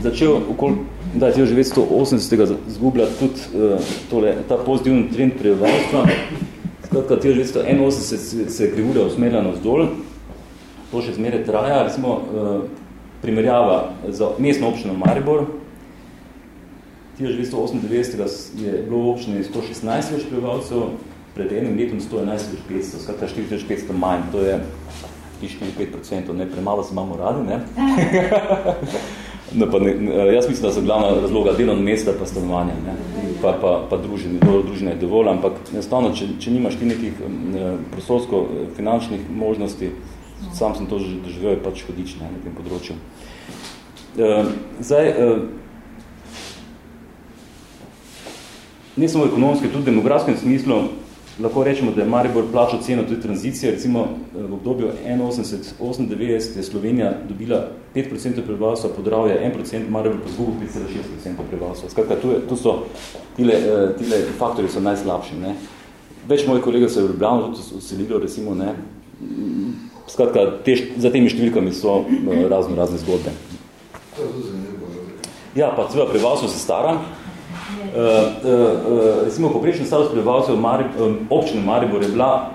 začel okoli, da je 1980. zgubljati tudi uh, tole, ta pozitivni trend prebivalstva, skratka 1981 se, se je krivulja usmerila na vzdolj, to še zmeraj traja, recimo uh, primerjava za mestno občino Maribor, 1998 je bilo v občini 116 več prebivalcev, pred enim letom 111 več 500, skratka 4500 manj, to je 4-5%, ne, premalo se imamo radi, ne? no, pa ne, jaz mislim, da so glavna razloga delovno mesta pa stanovanja, ne? pa, pa, pa druženje, dobro druženje je dovolj, ampak enostavno, če, če nimaš ti nekih prostorsko-finančnih možnosti, sam sem to že doživel, je pač hodič ne, na tem področju. Uh, zdaj, uh, ne samo ekonomske, tudi v demografskem smislu, lahko rečemo, da je Maribor plačal ceno tudi tranzicije, recimo v obdobju 81-98 je Slovenija dobila 5% prebivalstva, Podravje 1%, Maribor pa zgubil 5,6% prebivalstva. Skratka, tu, je, tu so, tile, tile faktori so najslabši. Ne. Več mojih kolegov se je v Ljubljano tudi uselilo, recimo, ne, Skratka, te, za temi številkami so uh, razne, razne zgodbe. Ja, pa celo prebivalstvo se stara. uh, recimo poprečna starost prebivalcev Mari, um, občine Maribor je bila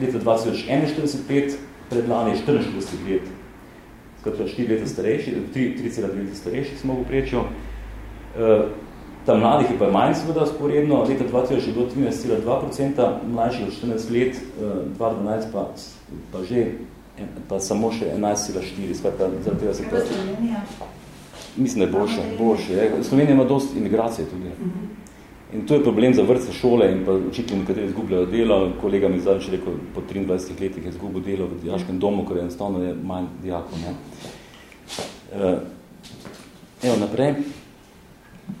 leta 2041 predlani 44 let. Skratka, 4 leta starejši, 3,2 leta starejši smo v prečju. Uh, ta mladih je pa manj seveda sporedno, leta 2000 je bilo 13,2%, mlajših od 14 let, uh, 2012 pa, pa že, pa samo še 11,4, skratka, zaradi tega se pa... Mislim, da je boljše, boljše. Je. Slovenija ima dosti imigracije tudi. In to je problem za vrtce šole in pa učitelji nekateri izgubljajo delo. Kolega mi zadnjič rekel, po 23 letih je izgubil delo v dijaškem domu, ker enostavno je manj dijakov. Ne? Uh, evo, naprej.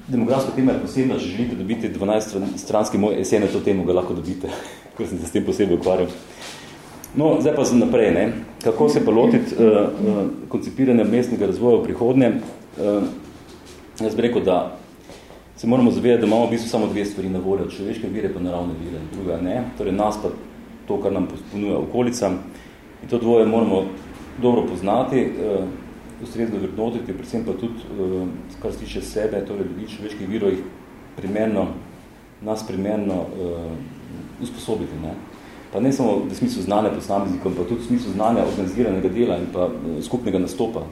Demografska tema je posebna, če želite dobiti 12 stranski moj esej na to temo, ga lahko dobite, ko sem se s tem posebej ukvarjal. No, zdaj pa naprej, ne? kako se pa lotiti uh, uh, koncipiranja mestnega razvoja v prihodnje. Uh, jaz bi rekel, da se moramo zavedati, da imamo v bistvu samo dve stvari na voljo, človeške vire pa naravne vire, druga ne, torej nas pa to, kar nam ponuja okolica. In to dvoje moramo dobro poznati, uh, ustrezno vrednotiti, predvsem pa tudi, uh, kar se tiče sebe, torej ljudi človeških virov, jih primerno, nas primerno uh, usposobiti. Ne. Pa ne samo v smislu znanja posameznikom, pa tudi v smislu znanja organiziranega dela in pa uh, skupnega nastopa,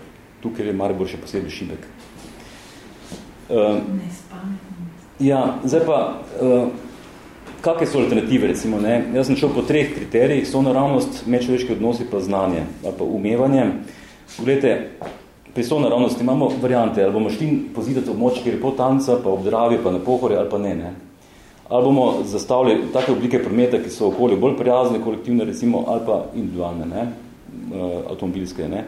tukaj je Maribor še posebej šibek. Uh, ja, zdaj pa, uh, kakve so alternative, recimo, ne? Jaz sem šel po treh kriterijih, so naravnost, medčloveški odnosi pa znanje, ali pa umevanje. Poglejte, pri so naravnosti imamo variante, ali bomo šli pozidati območje, kjer je potanca, pa obdravi, pa na pohore, ali pa ne, ne. Ali bomo zastavili take oblike prometa, ki so okolju bolj prijazne, kolektivne, recimo, ali pa individualne, ne, uh, avtomobilske, ne.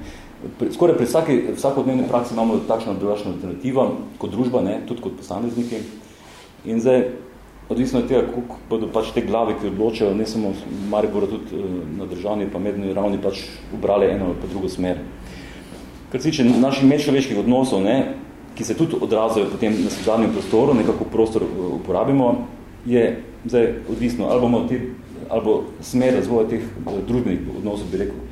Skoraj pri vsaki, vsakodnevni praksi imamo takšno drugačno alternativo, kot družba, ne, tudi kot posamezniki. In zdaj, odvisno od tega, koliko bodo pač te glave, ki odločajo, ne samo Maribora, tudi na državni pa medni ravni pač ubrali eno pa drugo smer. Kar se tiče naših medčloveških odnosov, ne, ki se tudi odrazajo potem na socialnem prostoru, nekako prostor uporabimo, je zdaj odvisno, ali bomo te, ali bo smer razvoja teh družbenih odnosov, bi rekel,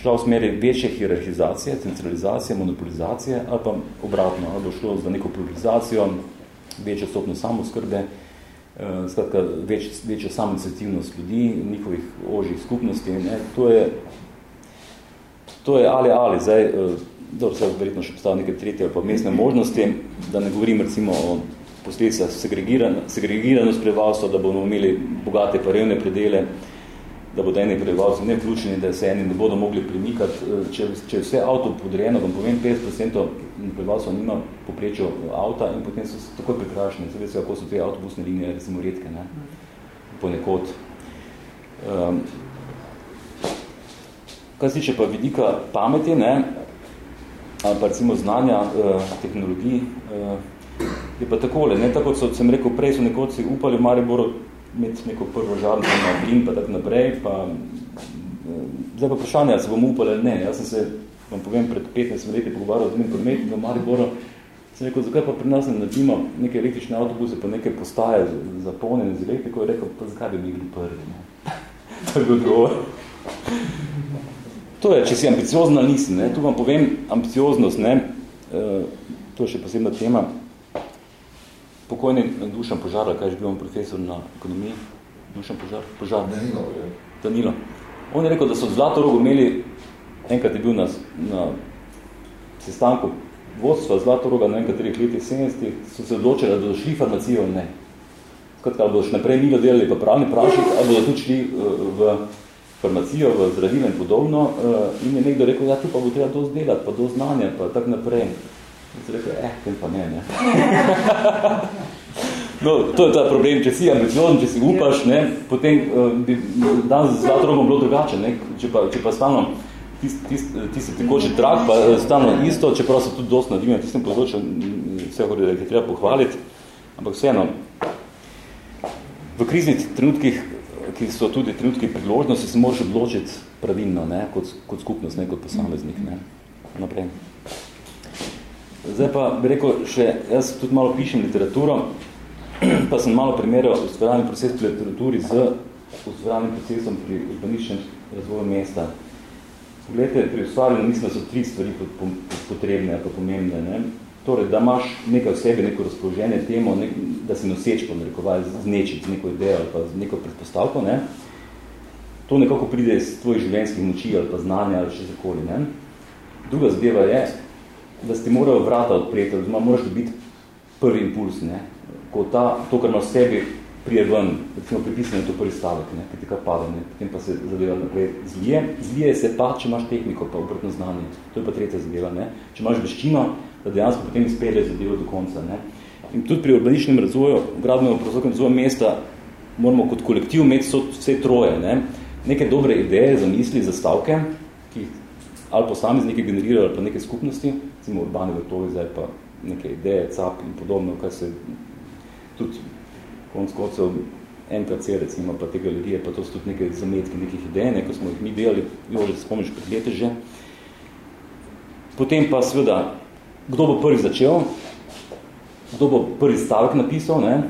šla v smeri večje hierarhizacije, centralizacije, monopolizacije, ali pa obratno, ali bo šlo za neko pluralizacijo, večjo stopno samoskrbe, skratka, več, večjo samoiniciativnost ljudi, njihovih ožjih skupnosti. Ne. To, je, to je ali ali, zdaj, dobro, se verjetno še postavlja nekaj tretje ali pa mestne možnosti, da ne govorim recimo o posledicah segregiranost prebivalstva, da bomo imeli bogate pa revne predele, da bodo eni prebivalci ne vključeni, da se eni ne bodo mogli premikati. Če, če je vse avto podrejeno, vam povem, 50% prebivalstva nima poprečjo avta in potem so takoj prekrašeni. Zavedi se, kako so te avtobusne linije, recimo redke, ne? ponekod. Um, kaj se pa vidika pameti, ne? ali pa recimo znanja, uh, tehnologij, uh, je pa takole, ne? tako kot sem rekel, prej so nekod si upali v Mariboru imeti neko prvo žarno na plin, pa tako naprej, pa zdaj pa vprašanje, ali se bom upal ali ne. Jaz sem se, vam povem, pred 15 leti pogovarjal z enim prometnim v Mariboru, sem rekel, zakaj pa pri nas ne naredimo neke električne avtobuse, pa neke postaje zapolnjene z elektriko, je rekel, pa zakaj bi mi bili prvi, ne? to je odgovor. To je, če si ambiciozen ali nisi, ne? tu vam povem, ambicioznost, ne? E, to je še posebna tema, pokojni Dušan Požar, kaj je bil profesor na ekonomiji? Dušan Požar? Požar. Danilo. Danilo. On je rekel, da so v Zlatorogu imeli, enkrat je bil na, na sestanku vodstva Zlatoroga, na enkaterih letih 70 so se odločili, da bodo šli farmacijo ne. Skratka, ali bodo še naprej milo delali pa pravni prašik, ali bodo tudi šli v farmacijo, v zdravilo in podobno. In je nekdo rekel, ja, tu pa bo treba to zdelati, pa to znanje, pa tak naprej. In se rekel, eh, tem pa ne, ne. no, to je ta problem, če si ambiciozen, če si upaš, ne, potem uh, bi dan z zlatorogom bilo drugače, ne, če pa, če pa stalno tisti tist, tist tekoči trak, pa stalno isto, čeprav se tudi dosti nadivim na tistem področju, vse hori, da jih je treba pohvaliti, ampak vseeno, v kriznih trenutkih, ki so tudi trenutki priložnosti, se moraš odločiti pravilno, ne, kot, kot skupnost, ne, kot posameznik, ne, naprej. Zdaj pa bi rekel, še, jaz tudi malo pišem literaturo, pa sem malo primerjal ustvarjalni proces pri literaturi z ustvarjalnim procesom pri urbaničnem razvoju mesta. Poglejte, pri ustvarjanju mislim, da so tri stvari potrebne ali pa pomembne. Ne? Torej, da imaš nekaj v sebi, neko razpoloženje temo, nek, da si noseč ponarekovaj z nečim, z neko idejo ali pa z neko predpostavko, ne? to nekako pride iz tvojih življenjskih moči ali pa znanja ali še zakoli. Ne? Druga zadeva je, da si morajo vrata odpreti, oziroma moraš biti prvi impuls, ne? ko ta, to, kar imaš v sebi, prije ven, recimo pripisane to prvi stavek, ne? ki ti kar pade, ne? potem pa se zadeva naprej zlije. Zlije se pa, če imaš tehniko, pa obrtno znanje. To je pa tretja zadeva. Ne? Če imaš veščino, da dejansko potem izpelje zadevo do konca. Ne? In tudi pri urbaničnem razvoju, gradbenem prostornem razvoju mesta, moramo kot kolektiv imeti so, vse troje. Ne? Neke dobre ideje, zamisli, zastavke, ki ali posamezniki generirajo, ali pa neke skupnosti, recimo urbane vrtovi, zdaj pa neke ideje, cap in podobno, kar se tudi konc koncev NKC, recimo, pa te galerije, pa to so tudi neke zametke nekih idej, ne, ko smo jih mi delali, jo že spomniš pred lete že. Potem pa seveda kdo bo prvi začel, kdo bo prvi stavek napisal, ne?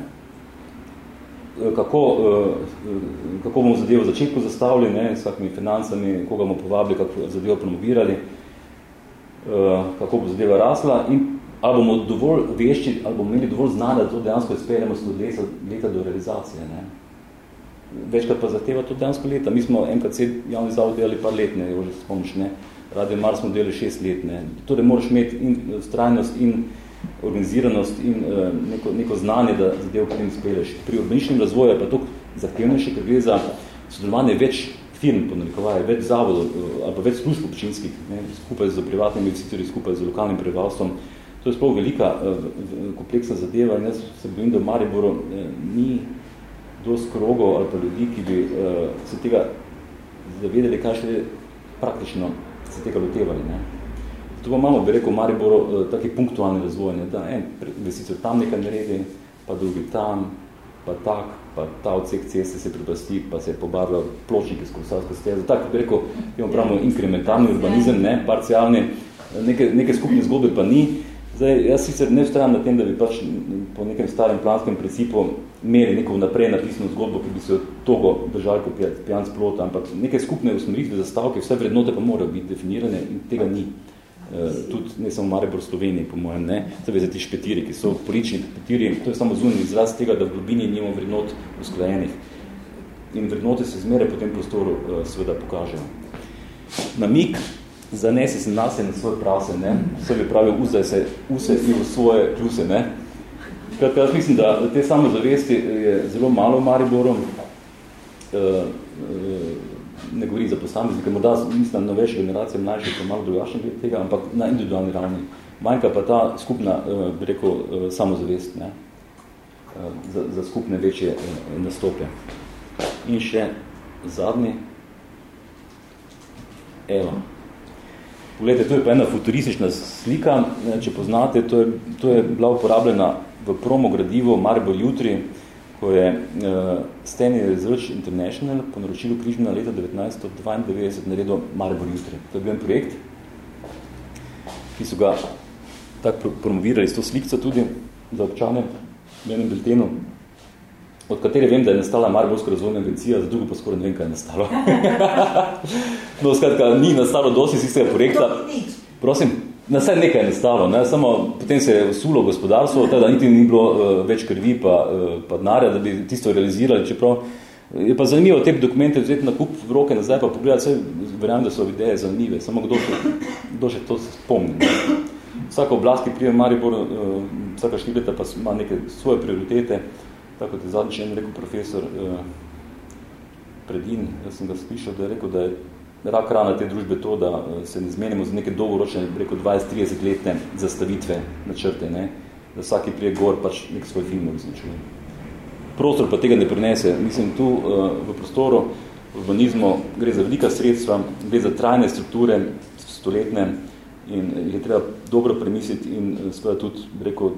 Kako, eh, kako bomo zadevo začetku zastavili, ne? s kakimi financami, koga bomo povabili, kako zadevo promovirali, kako bo zadeva rasla in ali bomo dovolj vešči, ali bomo imeli dovolj znanja, da to dejansko izpeljemo skozi leta, leta do realizacije. Ne? Večkrat pa zahteva to dejansko leta. Mi smo MKC javni zavod delali par let, ne, že spomniš, ne. Radio Mars smo delali šest let. Ne. Torej moraš imeti in strajnost in organiziranost in uh, neko, neko znanje, da zadev potem speleš. Pri urbaničnem razvoju je pa to zahtevnejše, ker gre za sodelovanje več firm, ponarikovaje, več zavodov uh, ali pa več služb občinskih, ne, skupaj z privatnimi investitorji, skupaj z lokalnim prebivalstvom. To je sploh velika, uh, kompleksna zadeva in jaz se bojim, da v Mariboru uh, ni dost krogov ali pa ljudi, ki bi se tega zavedali, kaj še praktično se tega lotevali. Ne. Zato pa imamo, bi rekel, Mariboru uh, taki punktualni razvoj, ne, da en investitor tam nekaj naredi, pa drugi tam, pa tak, pa ta odsek ceste se pripasti, pa se je pobarila pločniki skozi Savsko stezo. Tako bi rekel, imamo pravimo inkrementalni urbanizem, ne, parcialni, neke, neke skupne zgodbe pa ni. Zdaj, jaz sicer ne vstrajam na tem, da bi pač po nekem starem planskem principu imeli neko naprej napisano zgodbo, ki bi se togo držali kot pijanc plota, ampak neke skupne usmeritve zastavke, vse vrednote pa morajo biti definirane in tega ni. Uh, tudi ne samo Maribor Sloveniji, po mojem, ne, za ti špetiri, ki so polični špetiri, to je samo zunni izraz tega, da v globini nimamo vrednot usklajenih. In vrednote se zmeraj po tem prostoru uh, seveda pokažejo. Namik zanesi se nase na svoje prase, ne? Vse bi pravil, uzdaj se vse in v svoje kljuse, ne? Kratka, jaz mislim, da te samozavesti je zelo malo v Mariboru, e, e, ne govori za posameznike, morda mislim, na novejše generacije mlajše, pa malo drugačne glede tega, ampak na individualni ravni. Manjka pa ta skupna, e, bi rekel, e, samozavest, ne? E, za, za skupne večje nastope. In še zadnji. Evo. Poglejte, to je pa ena futuristična slika, če poznate, to je, to je bila uporabljena v promo gradivu Maribor jutri, ko je uh, Stanley Research International po naročilu križna leta 1992 naredil Maribor jutri. To je bil en projekt, ki so ga tako promovirali s to slikco tudi za občane v enem biltenu, od katere vem, da je nastala Mariborska razvojna agencija, za drugo pa skoraj ne vem, kaj je nastalo. no, skratka, ni nastalo dosti iz istega projekta. Prosim, na vse nekaj nastalo, ne? samo potem se je usulo gospodarstvo, teda niti ni bilo uh, več krvi pa, uh, pa denarja, da bi tisto realizirali, čeprav je pa zanimivo te dokumente vzeti na kup v roke nazaj, pa pogledati, vse verjam, da so ideje zanimive, samo kdo še, kdo še to se spomni. Ne? Vsaka oblast, ki prije Maribor, uh, vsaka štibeta pa ima neke svoje prioritete, tako kot je zadnjič en rekel profesor uh, Predin, jaz sem ga slišal, da je rekel, da je rak rana te družbe to, da uh, se ne zmenimo za neke dolgoročne, rekel 20-30 letne zastavitve načrte, ne? da vsaki prije gor pač nek svoj film uresničuje. Prostor pa tega ne prinese. Mislim, tu uh, v prostoru, v urbanizmu gre za velika sredstva, gre za trajne strukture, stoletne in je treba dobro premisliti in seveda tudi, uh,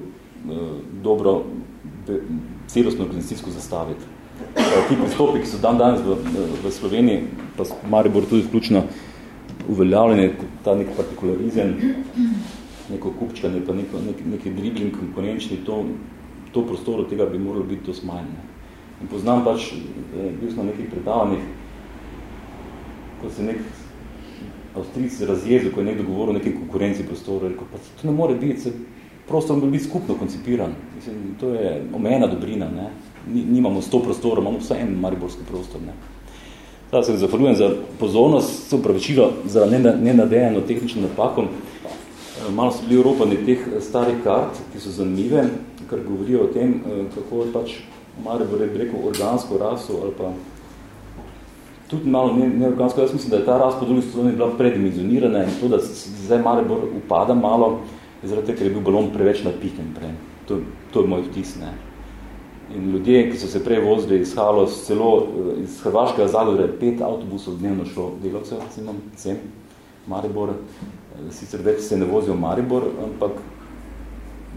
dobro celostno organizacijsko zastaviti. Ti pristopi, ki so dan danes v, v Sloveniji, pa Maribor tudi vključno uveljavljene, ta nek partikularizem, neko kupčkanje, pa neko, nek, neki dribling konkurenčni, to, to prostoru tega bi moralo biti dosti manj. In poznam pač, eh, bil sem na nekih predavanjih, ko se nek Avstric razjezil, ko je nekdo govoril o neki konkurenci prostoru, rekel, pa to ne more biti, se prostor mora biti skupno koncipiran. Mislim, to je omejena dobrina. Ne? Nimamo sto prostorov, imamo vsaj en mariborski prostor. Ne? Da se zahvaljujem za pozornost, se upravičilo za nenadejeno tehnično napako. Malo so bili Evropani teh starih kart, ki so zanimive, kar govorijo o tem, kako pač Maribor je rekel organsko raso ali pa tudi malo neorgansko. Jaz mislim, da je ta rast po drugi strani bila predimenzionirana in to, da zdaj Maribor upada malo, je zaradi tega, ker je bil balon preveč prej. To, to je moj vtis, ne. In ljudje, ki so se prej vozili iz Halos, celo eh, iz Hrvaškega Zagorja, pet avtobusov dnevno šlo delavcev, recimo, sem, Maribor, eh, sicer več se ne vozijo Maribor, ampak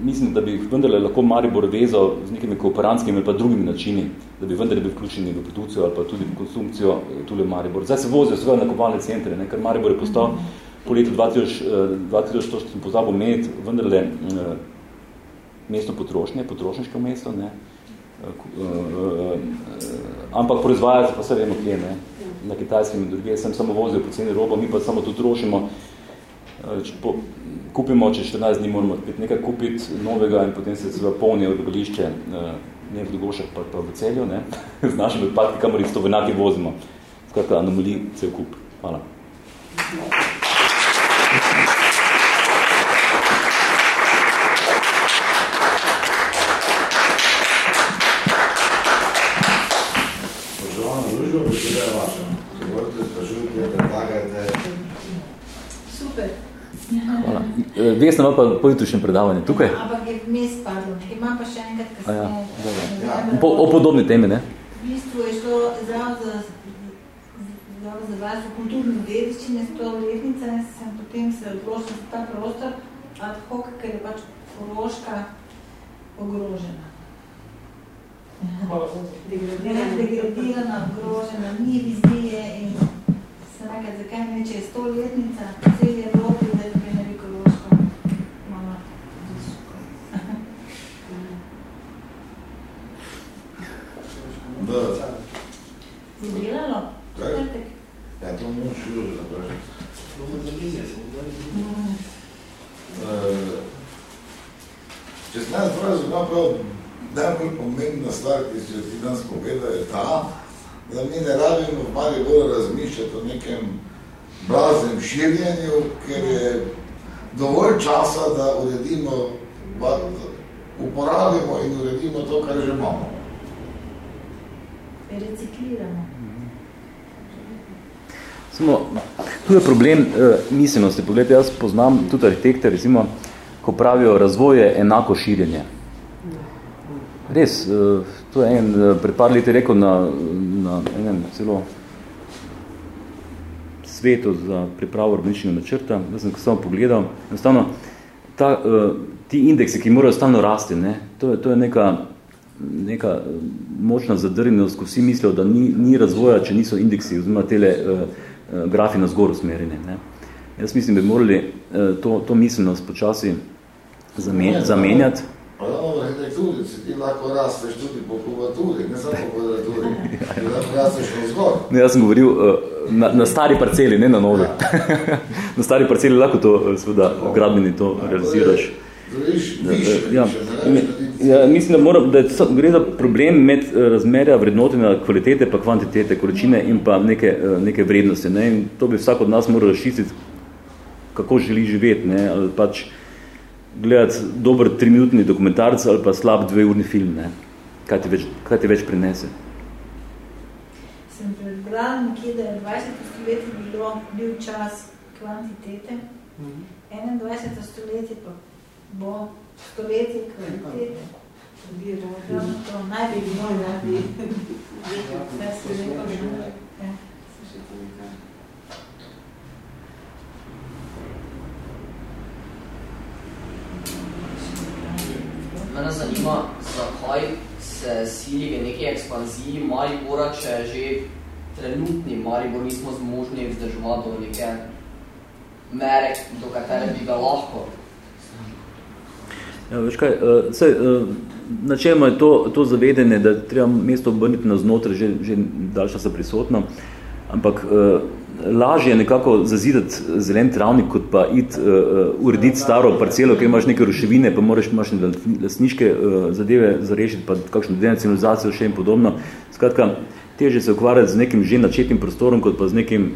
mislim, da bi vendarle lahko Maribor vezal z nekimi kooperantskimi ali pa drugimi načini, da bi vendarle bil vključeni v produkcijo ali pa tudi v konsumpcijo eh, tule Maribor. Zdaj se vozijo svoje nakovalne centre, ne, ker Maribor je postal po letu 2000, 2000 to sem pozabil meniti, vendarle mesto potrošnje, potrošniško mesto, ne, ampak proizvajalci pa se vemo kje, ne, na kitajskem in druge, sem samo vozil po ceni robo, mi pa samo tu trošimo, po, kupimo, če 14 dni moramo nekaj kupiti novega in potem se seveda polni odbogališče eh, ne v Dogošah, pa, pa v celju, ne, z našimi odpadki, kamor jih stovenaki vozimo. Skratka, anomali cel kup. Hvala. Poželjamo družbo, beseda je vaša. Govorite, sprašujte, predlagajte. Super. Hvala. E, Vesna ima pa pojutrišnje predavanje tukaj. Ampak je vmes padlo. Imam pa še enkrat kasneje. Ja, Ja, Po, o podobni temi, ne? V bistvu je šlo zdravo za, zdravo za vas v kulturni dediščine, sto letnica in sem potem se odločila za ta prostor ad hoc, ker je pač Koroška ogrožena. Degradirana, degradirana, ogrožena, ni vizije in sem rekla, zakaj ne, če je sto letnica, cel Evropi, da tukaj ne bi Koroško malo duško. Da, Je delalo? Kaj? Ja, to moč Jure zapravi. Eh, Če se nas pravi, ima prav najbolj pomembna stvar, ki jo ti danes povedal, je ta, da mi ne rabimo v Mariboru razmišljati o nekem blaznem širjenju, ker je dovolj časa, da uredimo, uporabimo in uredimo to, kar že imamo. Recikliramo. Samo, tu je problem uh, miselnosti. Poglejte, jaz poznam tudi arhitekte, recimo, ko pravijo, razvoj je enako širjenje. Res, uh, to je en, uh, pred par leti rekel na, na enem celo svetu za pripravo urbaničnega načrta, da sem samo pogledal, enostavno, ta, uh, ti indeksi, ki morajo stalno rasti, ne, to, je, to je neka, neka eh, močna zadrnjenost, ko vsi mislijo, da ni, ni razvoja, če niso indeksi oziroma tele uh, uh, grafi na zgor usmerjeni. Ne. Jaz mislim, da bi morali uh, to, to miselnost počasi zamen, zamenjati. Pa da, v arhitekturi si ti lahko rasteš tudi po kubaturi, ne samo po kvadraturi. Ti lahko rasteš navzgor. Ne, jaz sem govoril uh, na, na stari parceli, ne na novi. na stari parceli lahko to, uh, seveda, gradbeni to realiziraš. Zoriš, Ja, više, ja, više, ja, mislim, da, mora, da je, so- gre za problem med eh, razmerja vrednotenja kvalitete pa kvantitete, količine in pa neke, eh, neke vrednosti. Ne? In to bi vsak od nas moral razčistiti, kako želi živeti. Ne? Ali pač gledati dober triminutni dokumentarc ali pa slab dveurni film. Ne? Kaj, ti več, kaj ti več prinese? Sem prebrala nekje, da je 20. stoletje bilo, bil čas kvantitete, 21. stoletje pa bo stoletje kvalitete. Ravno to naj bi bilo, da bi kaj se rekel, ne? Ja. Mene zanima, zakaj se sili v neki ekspanziji Maribora, če že trenutni Maribor nismo zmožni vzdrževati do neke mere, do katere bi ga lahko. Ja, veš kaj, uh, saj, uh, načeloma je to, to zavedanje, da treba mesto obrniti na znotraj, že, že dalj časa prisotno, ampak uh, lažje je nekako zazidati zelen travnik, kot pa iti uh, urediti staro parcelo, ker imaš neke ruševine, pa moraš imaš lasniške uh, zadeve zarešiti, pa kakšno denacionalizacijo še in podobno. Skratka, teže se ukvarjati z nekim že načetnim prostorom, kot pa z nekim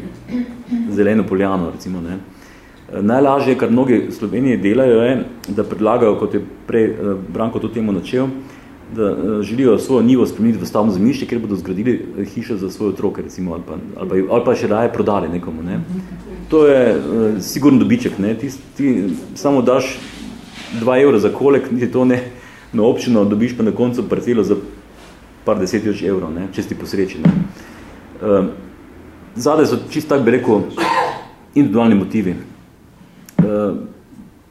zeleno poljano, recimo. Ne. Najlažje, kar mnogi v Sloveniji delajo, je, da predlagajo, kot je prej Branko to temu načel, da uh, želijo svojo nivo spremeniti v stavno zemljišče, kjer bodo zgradili eh, hišo za svoje otroke, recimo, ali pa, ali pa, ali pa še raje prodali nekomu. Ne. To je uh, sigurno dobiček. Ne. Ti, ti samo daš 2 evra za kolek, niti to ne na občino, dobiš pa na koncu parcelo za par deset tisoč evrov, ne, če si posreči. Ne. Uh, zadaj so čist tak, bi rekel, individualni motivi. Uh,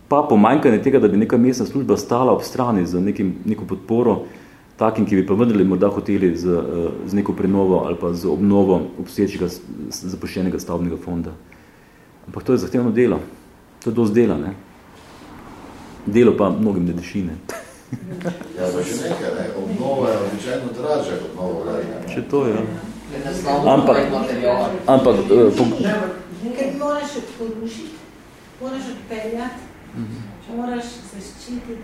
pa pomanjkanje tega, da bi neka mestna služba stala ob strani z nekim, neko podporo takim, ki bi pa vendali morda hoteli z, eh, z neko prenovo ali pa z obnovo obstoječega zapoščenega stavbnega fonda. Ampak to je zahtevno delo. To je dosti dela, ne? Delo pa mnogim ne deši, ne? Ja, pa še nekaj, ne? Obnova je običajno dražja kot novo gradnje. Če to ja. Ampak, ampak, uh, po... Ker moraš porušiti, moraš odpeljati, Če moraš zaščititi,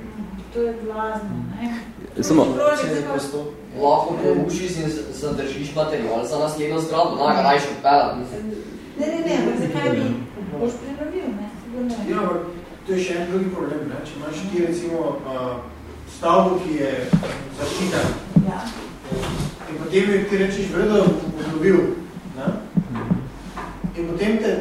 to je glazno, ne? Samo... Lahko porušiš in zadržiš material za naslednjo zgrado, da ga rajš odpeljati. Ne, ne, ne, ampak zakaj bi boš prenovil, ne? Ja, ampak to je še en drugi problem, ne? Če imaš ti recimo stavbo, ki je zaščiten, ja. in potem ti rečeš, vredo obnovil, ne? In potem te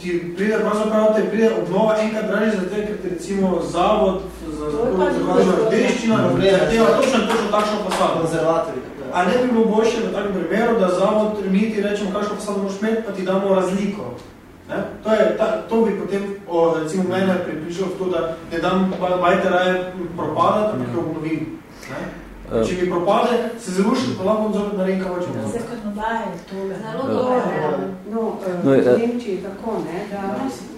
ti pride pravzaprav, te pride obnova enkrat draži za te, ker ti recimo zavod za zakonodajno rdeščina, zahteva točno točno takšno fasado. Konzervatorji. A ne bi bilo boljše v takem primeru, da zavod mi ti rečemo, kakšno fasado moraš imeti, pa ti damo razliko. Ne? To, je, ta, to bi potem o, recimo mene pripričal v to, da ne dam bajte raje propadati, ampak jo obnovim. Ne? Če mi propade, se zruši, pa lahko zopet naredim, kaj hočem. Zakonodaja je tole. Zelo dobro. No, No, v eh, Nemčiji tako, ne, da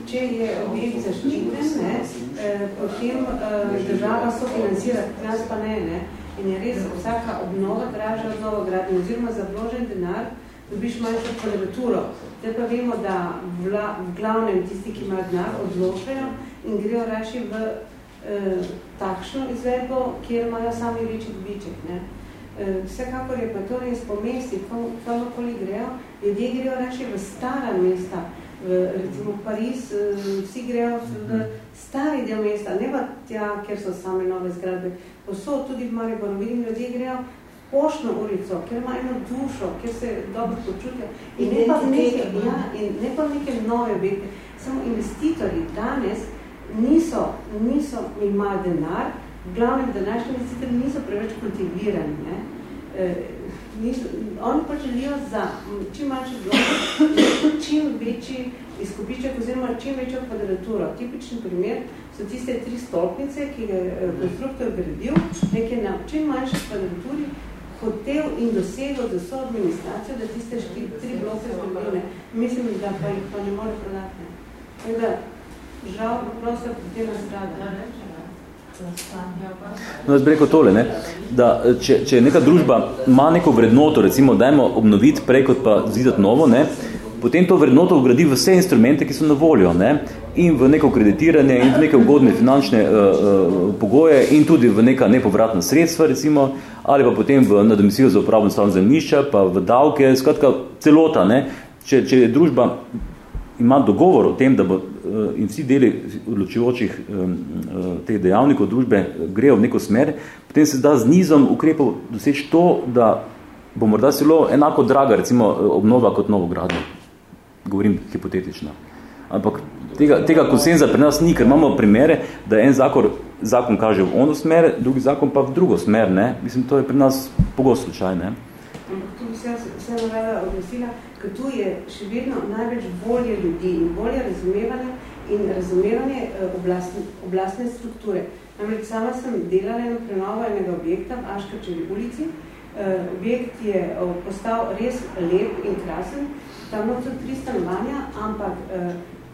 če je objekt zaščiten, ne, eh, potem eh, država sofinancira, nas pa ne, ne. In je res vsaka obnova draža od novo gradnje, oziroma za vložen denar dobiš manjšo kvadraturo. Zdaj pa vemo, da vla, v glavnem tisti, ki imajo denar, odločajo in grejo raši v eh, takšno izvedbo, kjer imajo sami večji dobiček. Ne. Eh, Vsekakor je pa to res po mesti, kamorkoli grejo, ljudje grejo reči v stara mesta, v, recimo v Pariz, eh, vsi grejo v stari del mesta, ne pa tja, kjer so same nove zgradbe. Posod tudi v Mariboru vidim, ljudje grejo v poštno ulico, kjer ima eno dušo, kjer se dobro počutijo. In ne pa neke, ja, in ne pa neke nove objekte. Samo investitorji danes niso, niso imajo denar, glavnem današnji investitorji niso preveč kultivirani. Ne? E, niso, oni pa želijo za čim manjši blok, čim večji izkupiček oziroma čim večjo kvadraturo. Tipični primer so tiste tri stolpnice, ki je e, konstruktor gradil, nekaj na čim manjši kvadraturi, hotel in dosegel za so administracijo, da tiste šti, tri bloke zgodile. Mislim, da pa jih pa ne more prodati. Tako da, žal, prosto potem razgrada. No, jaz bi rekel tole, ne? da če, če neka družba ima neko vrednoto, recimo, dajmo obnoviti prej, kot pa zidati novo, ne? potem to vrednoto ugradi v vse instrumente, ki so na voljo, ne? in v neko kreditiranje, in v neke ugodne finančne uh, uh, pogoje, in tudi v neka nepovratna sredstva, recimo, ali pa potem v nadomisijo za upravno stavno zemljišča, pa v davke, skratka, celota. Ne? Če, če je družba ima dogovor o tem, da bo in vsi deli odločujočih um, uh, teh dejavnikov družbe grejo v neko smer, potem se da z nizom ukrepov doseči to, da bo morda celo enako draga, recimo, obnova kot novo gradnjo govorim hipotetično. Ampak tega, tega konsenza pri nas ni, ker imamo primere, da en zakon, zakon kaže v ono smer, drugi zakon pa v drugo smer. Ne? Mislim, to je pri nas pogost slučaj. Ne? Tu bi se vse narada odnosila, ker tu je še vedno največ volje ljudi in volje razumevanja in razumevanje eh, oblastne, oblastne strukture. Namreč sama sem delala eno prenovo enega objekta v Aškačevi ulici. Uh, objekt je uh, postal res lep in krasen, tam so tri stanovanja, ampak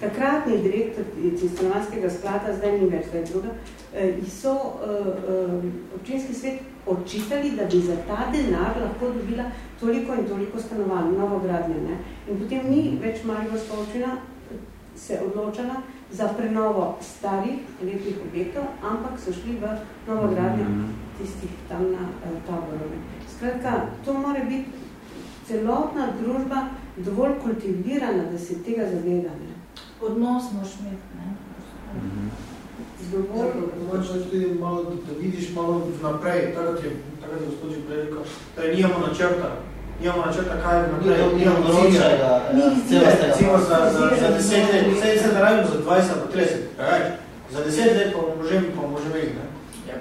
takratni direktor stanovanskega sklada, zdaj ni več, zdaj druga, eh, so občinski svet očitali, da bi za ta denar lahko dobila toliko in toliko stanovanj, novogradnje. Ne? In potem ni več Mariborska občina se odločala za prenovo starih lepih objektov, ampak so šli v novogradnje tistih tam na uh, taborove. Skratka, to mora biti celotna družba dovolj kultivirana, da se tega zaveda. Ne? Odnos moš imeti, ne? Dovolj, ja, tudi malo, da vidiš malo naprej, tako je, tako je gospod že prej rekel, da je nijamo načrta, nijamo načrta, kaj je naprej, nijamo cilja, recimo za, za, za deset let, vse se ne rabimo za 20 ali 30, reč, za deset let pa možem, pa možem imeti, ne? Ja,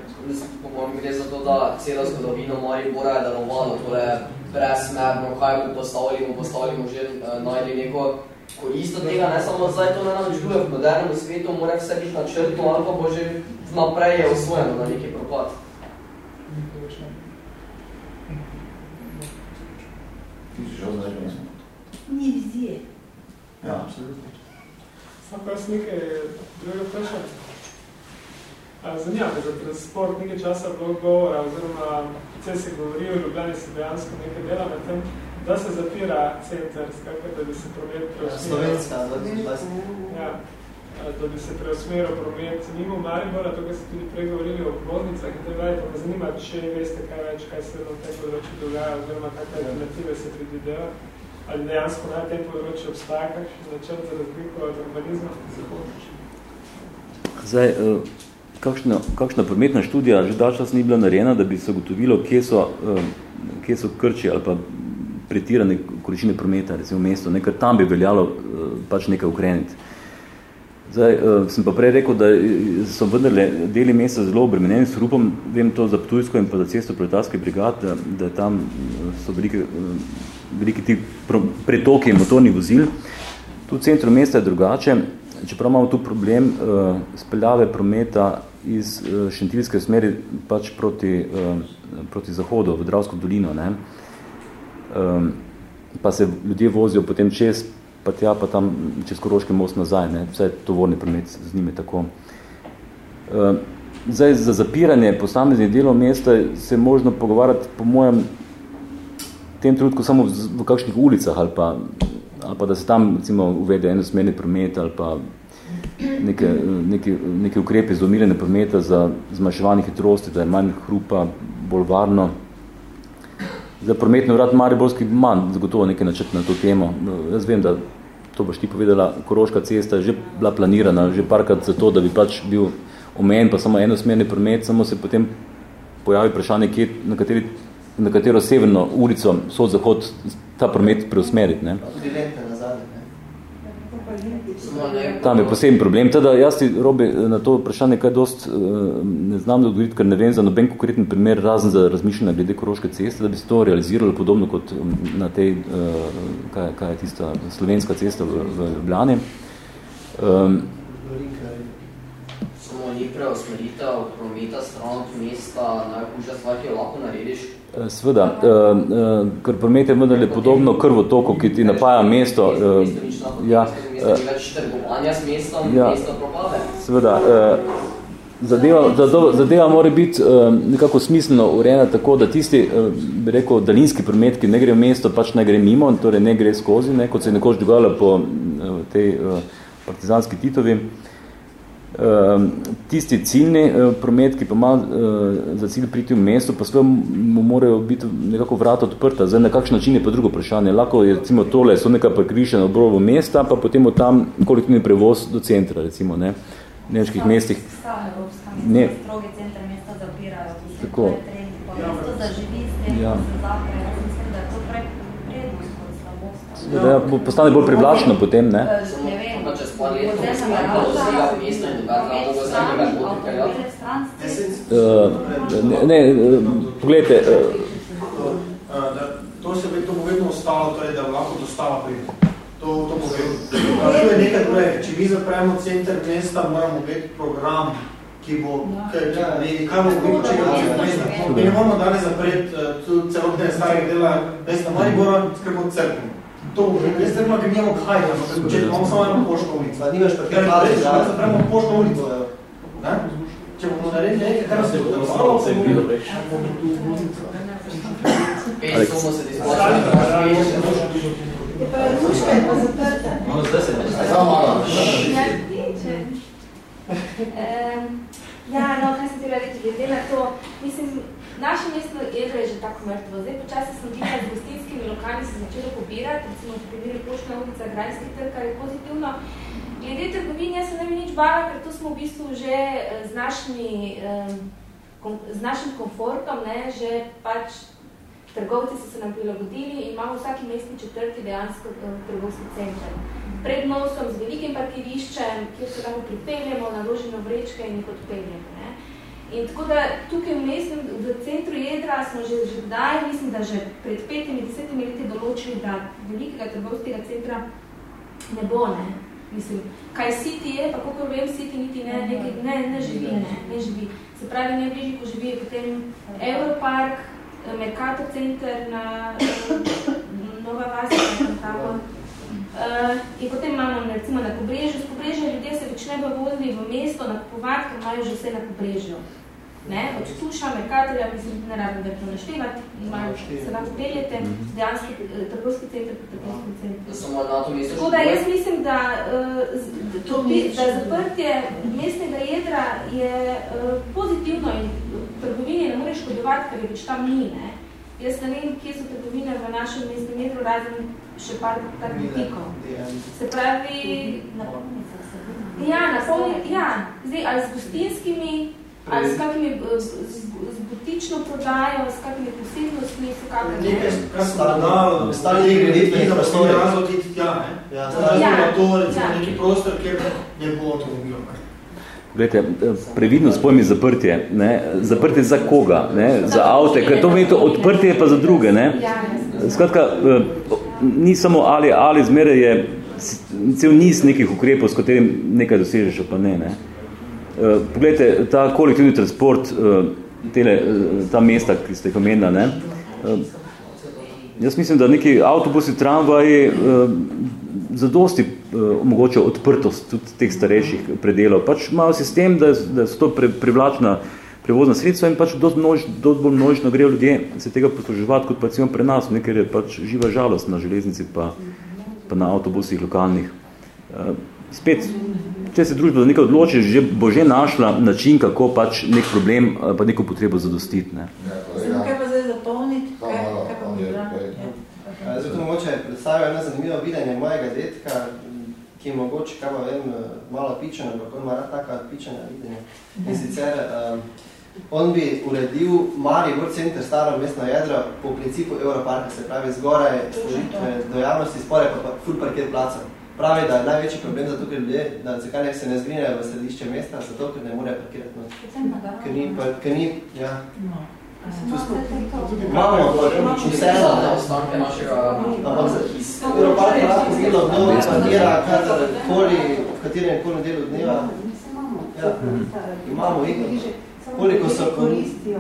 po mojem gre za to, da cela zgodovina Maribora je delovalo, tole brezmerno, kaj bomo postavili, bomo postavili, bomo že uh, najli neko korist od tega, ne samo zdaj to ne navžuje v modernem svetu, mora vse biti načrtno, ali pa bo že naprej je osvojeno na neki propad. Ni vizije. Ja, absolutno. Sam pa jaz nekaj drugega vprašanja. Zanima me, za transport nekaj časa bilo govora, oziroma vse se govori o Ljubljani se dejansko nekaj dela na tem, da se zapira center, skakaj, da bi se promet preusmeril. Slovenska, ja, da bi se preusmeril promet mimo Maribora, to, kar ste tudi prej govorili o obvoznicah in dalje, pa me zanima, če veste kaj več, kaj se na tem področju dogaja, oziroma kakve alternative se predvideva, ali dejansko na tem področju obstaja kakšen načrt za razliko od urbanizma. Zdaj, kakšna, kakšna prometna študija že dalj čas ni bila narejena, da bi se ugotovilo, kje so, kje so krči ali pa pretirane količine prometa, recimo v mestu, ker tam bi veljalo pač nekaj ukreniti. Zdaj, sem pa prej rekel, da so vendarle deli mesta zelo obremenjeni s hrupom, vem to za Ptujsko in pa za cesto proletarske brigad, da, da tam so velike, veliki ti pretoki motornih vozil. Tu centru mesta je drugače, čeprav imamo tu problem uh, speljave prometa iz uh, šentilske smeri pač proti, uh, proti zahodu, v Dravsko dolino. Ne? Um, pa se ljudje vozijo potem čez, pa tja, pa tam čez Koroški most nazaj, ne? vse tovorni promet z njimi tako. Um, zdaj, za zapiranje posameznih delov mesta se je možno pogovarjati, po mojem, v tem trenutku samo v, v kakšnih ulicah ali pa ali pa da se tam recimo uvede enosmerni promet ali pa neke, neke, neke ukrepe za umirjene prometa za zmanjševanje hitrosti, da je manj hrupa, bolj varno. Za prometni urad Mariborski manj zagotovo nekaj načrt na to temo. Jaz vem, da to boš ti povedala, Koroška cesta je že bila planirana, že parkrat za to, da bi pač bil omejen, pa samo enosmerni promet, samo se potem pojavi vprašanje, kje, na, kateri, na katero severno ulico, so zahod, ta promet preusmeriti. Ne? Tudi lente nazadnje, ne? Tam je poseben problem. Teda jaz ti, Robi, na to vprašanje kaj dost ne znam da odgovoriti, ker ne vem za noben konkreten primer, razen za razmišljanje glede Koroške ceste, da bi se to realiziralo podobno kot na tej, kaj, kaj je tista slovenska cesta v, v Ljubljani. Um, Samo ni preusmeritev prometa stran od mesta najhujša stvar, ki jo lahko narediš? Sveda, uh, uh, ker promet je vendarle podobno krvotoku, ki ti napaja mesto. Uh, ja, uh, več trgovanja s mestom, ja, mesto propade. Sveda, uh, zadeva, zadeva mora biti uh, nekako smiselno urejena tako, da tisti, uh, bi rekel, daljinski promet, ki ne gre v mesto, pač ne gre mimo, torej ne gre skozi, ne, kot se je nekoč dogajalo po uh, tej uh, partizanski Titovi. Uh, tisti ciljni uh, promet, ki pa ima uh, za cilj priti v mesto, pa svoje mu morajo biti nekako vrata odprta. Zdaj, na kakšen način je pa drugo vprašanje. Lahko je, recimo, tole, so nekaj prekrišeno obrovo mesta, pa potem od tam kolektivni prevoz do centra, recimo, ne, v nemških mestih. Ne. Strogi center mesta zapirajo, Tako. mesto zaživi s tem, Ja. da se zapre. Jaz mislim, da je to prej prednost kot slabost. Da bo postane bolj privlačno potem, ne? Eh, Ne vem, bo. Uh, ne, ne, uh, poglejte, da to se to bo vedno ostalo, torej, da lahko dostava pride. To, to bo vedno. Uh, to je nekaj druge. Če mi zapravimo center mesta, moramo imeti program, ki bo, kaj, bo bilo, če ga mesta. Mi ne moramo danes zapreti uh, tu celotne starih dela mesta Maribora, skrbo crkvu. To, jaz ker nimamo kaj, ampak če imamo samo eno pošto ulico. Nimaš pa kaj reči, da da zapremo pošto ulico. Ne? Če bomo naredili nekaj, kar se bo malo, se bomo Pet smo se displačali, da Je pa ruška je pa zaprta. No, zdaj se Samo malo. Ja, če. Um, ja, no, kaj sem tega reči, glede na to, mislim, naše mesto jedro je že tako mrtvo. Zdaj, počasi sem bila z gostinskimi lokali se začela pobirati, recimo v primeru Poštna ulica, Grajski trg, kar je pozitivno. Glede trgovin, jaz se ne bi nič bala, ker to smo v bistvu že eh, z, našimi, z našim komfortom, ne, že pač trgovci so se nam prilagodili in imamo vsaki mestni četrti dejansko eh, trgovski center. Pred nosom z velikim parkiriščem, kjer se lahko pripeljemo, naložimo vrečke in jih odpeljemo. Ne. In tako da tukaj v mestnem, v centru jedra smo že, že daj, mislim, da že pred petimi, desetimi leti določili, da velikega trgovskega centra ne bo, ne. Mislim, kaj City je, pa koliko vem, City niti ne, ne, ne, ne živi, ne, ne živi. Se pravi, najbližji, ko živi, je potem Europark, Mercator Center na Nova Vasa, tam tako. Uh, in potem imamo recimo na pobrežju. Z pobrežja ljudje se večne vozili v mesto nakupovati, ker imajo že vse na pobrežju. Ne? Od Tuša, Mercatorja, mislim, ne rabim, da to naštevati, imajo, se lahko peljete, dejanski eh, trgovski center, trgovski center. Da samo na to mesto Tako da jaz mislim, da, uh, z- to, da zaprtje mestnega jedra je uh, pozitivno in trgovini ne more škodovati, ker je več tam ni. Ne? Jaz ne vem, kje so trgovine v našem mestnem jedru, razen še par tak butikov. Se pravi, ja, na polni, ja, zdaj, ali z gostinskimi, ali s kakimi, eh, z, z, z butično prodajo, s kakimi posebnostmi, so kakve, Nekaj, ne? kar se da, Stari kreditni da prostori. prostori razlog iti tja, ne? Ja, Stari Ja, to, recimo, ja. neki prostor, kjer ne bo avtomobilov. ne. Glejte, previdno s pojmi zaprtje. Ne? Zaprtje za koga? Ne? Za avte, ker to pomeni to odprtje je pa za druge. Ne? Ja, jasno. Skratka, eh, ni samo ali, ali zmeraj je cel niz nekih ukrepov, s katerim nekaj dosežeš, pa ne. ne. Eh, Poglejte, ta kolektivni transport, eh, tele, eh, ta mesta, ki ste jih omenila, ne, jaz mislim, da neki avtobusi, tramvaji zadosti eh, omogočajo odprtost tudi teh starejših predelov. Pač imajo sistem, da, da so to pre, privlačna prevozna sredstva in pač dosti množ, dost bolj množično grejo ljudje se tega posluževati, kot pa recimo pri nas, ne, ker je pač živa žalost na železnici pa, pa na avtobusih lokalnih. Spet, če se družba za nekaj odloči, že, bo že našla način, kako pač nek problem ali pa neko potrebo zadostiti. Ne. Samo kaj pa zdaj zapolniti, kaj, kaj pa bila? Ja, Zato mogoče predstavijo eno zanimivo videnje mojega detka, ki je mogoče, kaj pa vem, malo pičen, ampak on ima rad taka pičena videnja. In sicer um, on bi uredil Maribor center, staro mestno jedro, po principu Europarka, se pravi zgoraj storitve dojavnosti, spore pa, pa full parkir placa. Pravi, da je največji problem zato, ker ljudje, da zakaj ne se ne zgrinjajo v središče mesta, zato, ker ne morejo parkirati not. Ker ni, pa, ker ni, ja. Imamo, vseeno, ostanke našega Ampak Europark je lahko bilo, kdo parkira katerkoli, v katerem koli delu dneva. Ja, imamo igro. Koliko so koristijo.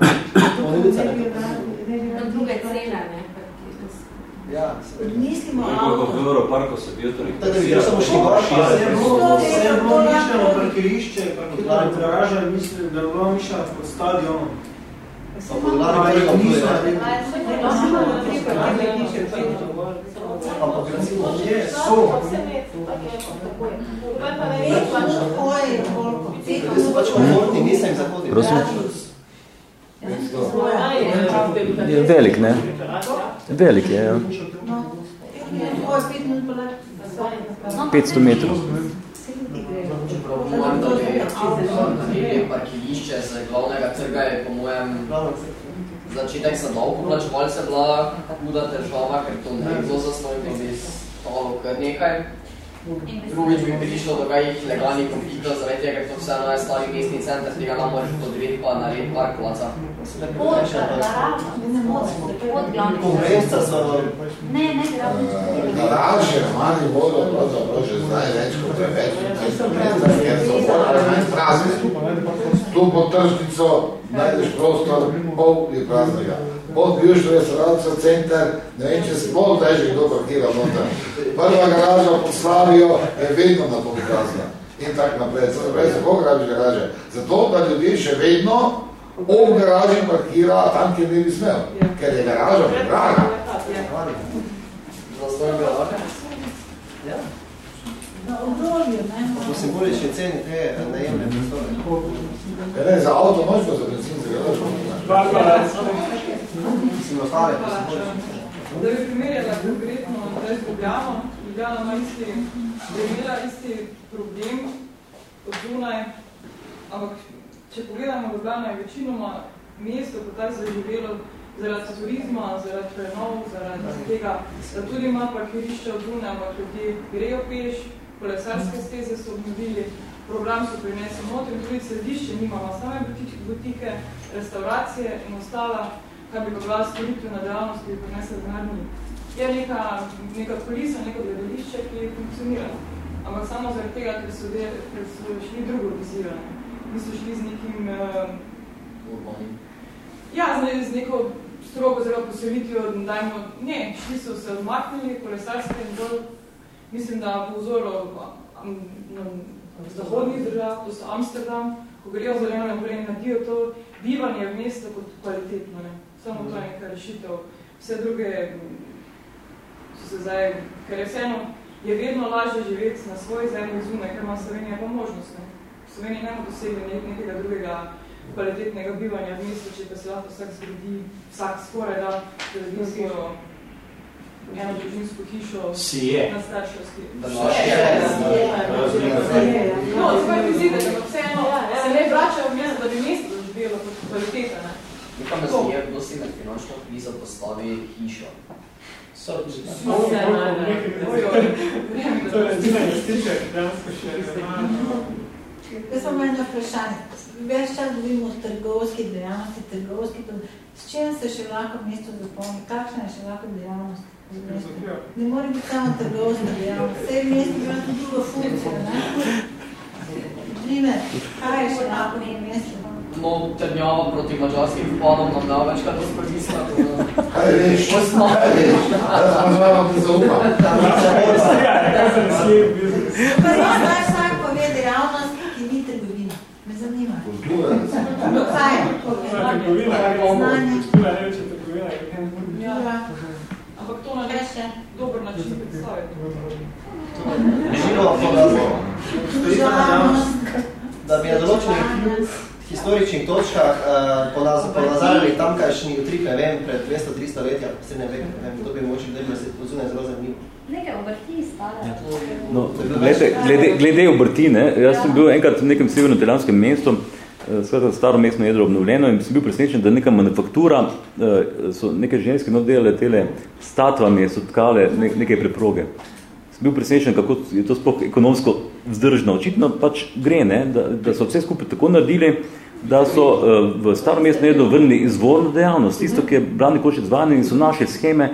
ponudca? No, druga cena, ne? Ja, Mislimo, Koliko v Europarku se bil torej? Tako da bi samo šli gor, pa Vse se je bilo, je bilo mišljeno parkirišče, parkirna garaža, mislim, da je bilo mišljeno pod stadionom. Pa pod glavnim trgom tu je. Ampak recimo, Je, so. ljudje so pač komfortni, nisem jim zahodili. Prosim? Je velik, ne? Velik je, ja. 500 metrov. Mojem, da bi naredili parkirišče z glavnega trga je po mojem začetek za davkoplačevalce bila huda težava, ker to ne bi bilo zastojno, bi stalo kar nekaj. Drugič bi prišlo do kajih legalnih konfliktov, zaradi tega, ker to vseeno je stari mestni center, tega nam moraš podreti pa narediti park placa. Konkurenca so Ne, ne, gravno. Garaže, manj bodo, pravzaprav že zdaj več kot preveč, ker so bolj ali manj prazne. Tu pod tržnico najdeš prostor, pol je praznega. Pod bivšo restauracijo center, ne vem, če se bolj težje kdo parkira noter. Prva garaža po Slavijo je vedno na to prikazna. In tak naprej. Zdaj se koga rabi garaže? Zato, da ljudje še vedno ob garaži parkira tam, kjer ne bi smel. Ker je garaža predraga. Za svoj garaže? Ja. Na obdolju, ne? Po simbolični ceni te najemne prostore. Ja, ne, za avto noč pa za benzin, za garažo. Mislim, ostale po simbolični Da bi primerjala konkretno zdaj z Ljubljano, Ljubljana ima isti, da je imela isti problem od Dunaj, ampak če pogledamo, Ljubljana je večinoma mesto, kot tako zaživelo zaradi turizma, zaradi prenov, zaradi tega, da tudi ima parkirišče od Dunaj, ampak ljudje grejo peš, kolesarske steze so obnovili, program so prinesli noter, tudi središče nimamo, same butike, restauracije in ostala, kaj bi bila storitvena dejavnost, ki bi prinesla denarni. Je neka, neka kulisa, neko gledališče, ki funkcionira. Ampak samo zaradi tega, ker so, de, ker so šli drugo vizirane. Niso šli z nekim... Uh, ja, z, z neko strogo zelo poselitvijo, dajmo, ne, šli so se odmaknili, kolesarske in bolj, mislim, da po vzoru um, zahodnih držav, to so Amsterdam, ko grejo zeleno naprej in nadijo to bivanje v mesto kot kvalitetno, ne. Samo to je neka rešitev. Vse druge so se zdaj, ker je vseeno, je vedno lažje živeti na svoji zemlji zunaj, ker ima Slovenija pa možnost. Ne. Slovenija nema dosegli nekega drugega kvalitetnega bivanja v mestu, če pa se lahko vsak zgradi, vsak skoraj da, televizijsko, eno družinsko hišo si je. na starševski. Da je. No, tako je vizite, da vseeno se ne vračajo v mesto, da bi mesto doživelo kot kvaliteta. Ne. Nekaj me zanje, kdo si med finančno krizo postavi hišo. So, vse najde. To je edina investicija, ki dejansko še Jaz sem eno vprašanje. Več čas govorimo o trgovski dejavnosti, trgovski, s čem se še lahko mesto zapomni? Kakšna je še lahko dejavnost? Ne more biti samo trgovska dejavnost. Vse mesto ima tudi drugo funkcijo, ne? Primer, kaj je še lahko v mestu? No, trdnjava proti mačarskim vpadom nam da večkrat razprvisla. Kaj veš? Kaj veš? Zdaj vam ti zaupam. Pa res, naj vsak pove dejavnost, ki ni trgovina. Me zanima. Kultura. No, kaj je? Trgovina, kaj je Znanje. kultura, ne veče trgovina, kaj je Ja. Ampak nek dober način predstaviti. Živimo da bi na določenih historičnih točkah uh, ponaz, ponazarjali tamkajšnji utrik, ne vem, pred 200-300 leti, ali posebne vek, ne vem, to bi mogoče gledali, da se pozune zelo zanimivo. Nekaj obrti stara. No, glede, glede, glede obrti, ne, jaz sem bil enkrat v nekem severno-italijanskem mestu, eh, skratka staro mestno jedro obnovljeno in sem bil presnečen, da neka manufaktura, eh, so neke ženske no delale tele statvami, so tkale ne, neke preproge. Sem bil presnečen, kako je to sploh ekonomsko vzdržno. Očitno pač gre, ne, da, da so vse skupaj tako naredili, da so uh, v staro mestno jedro vrnili izvorno dejavnost, tisto, ki je brani koč izvajanje in so naše scheme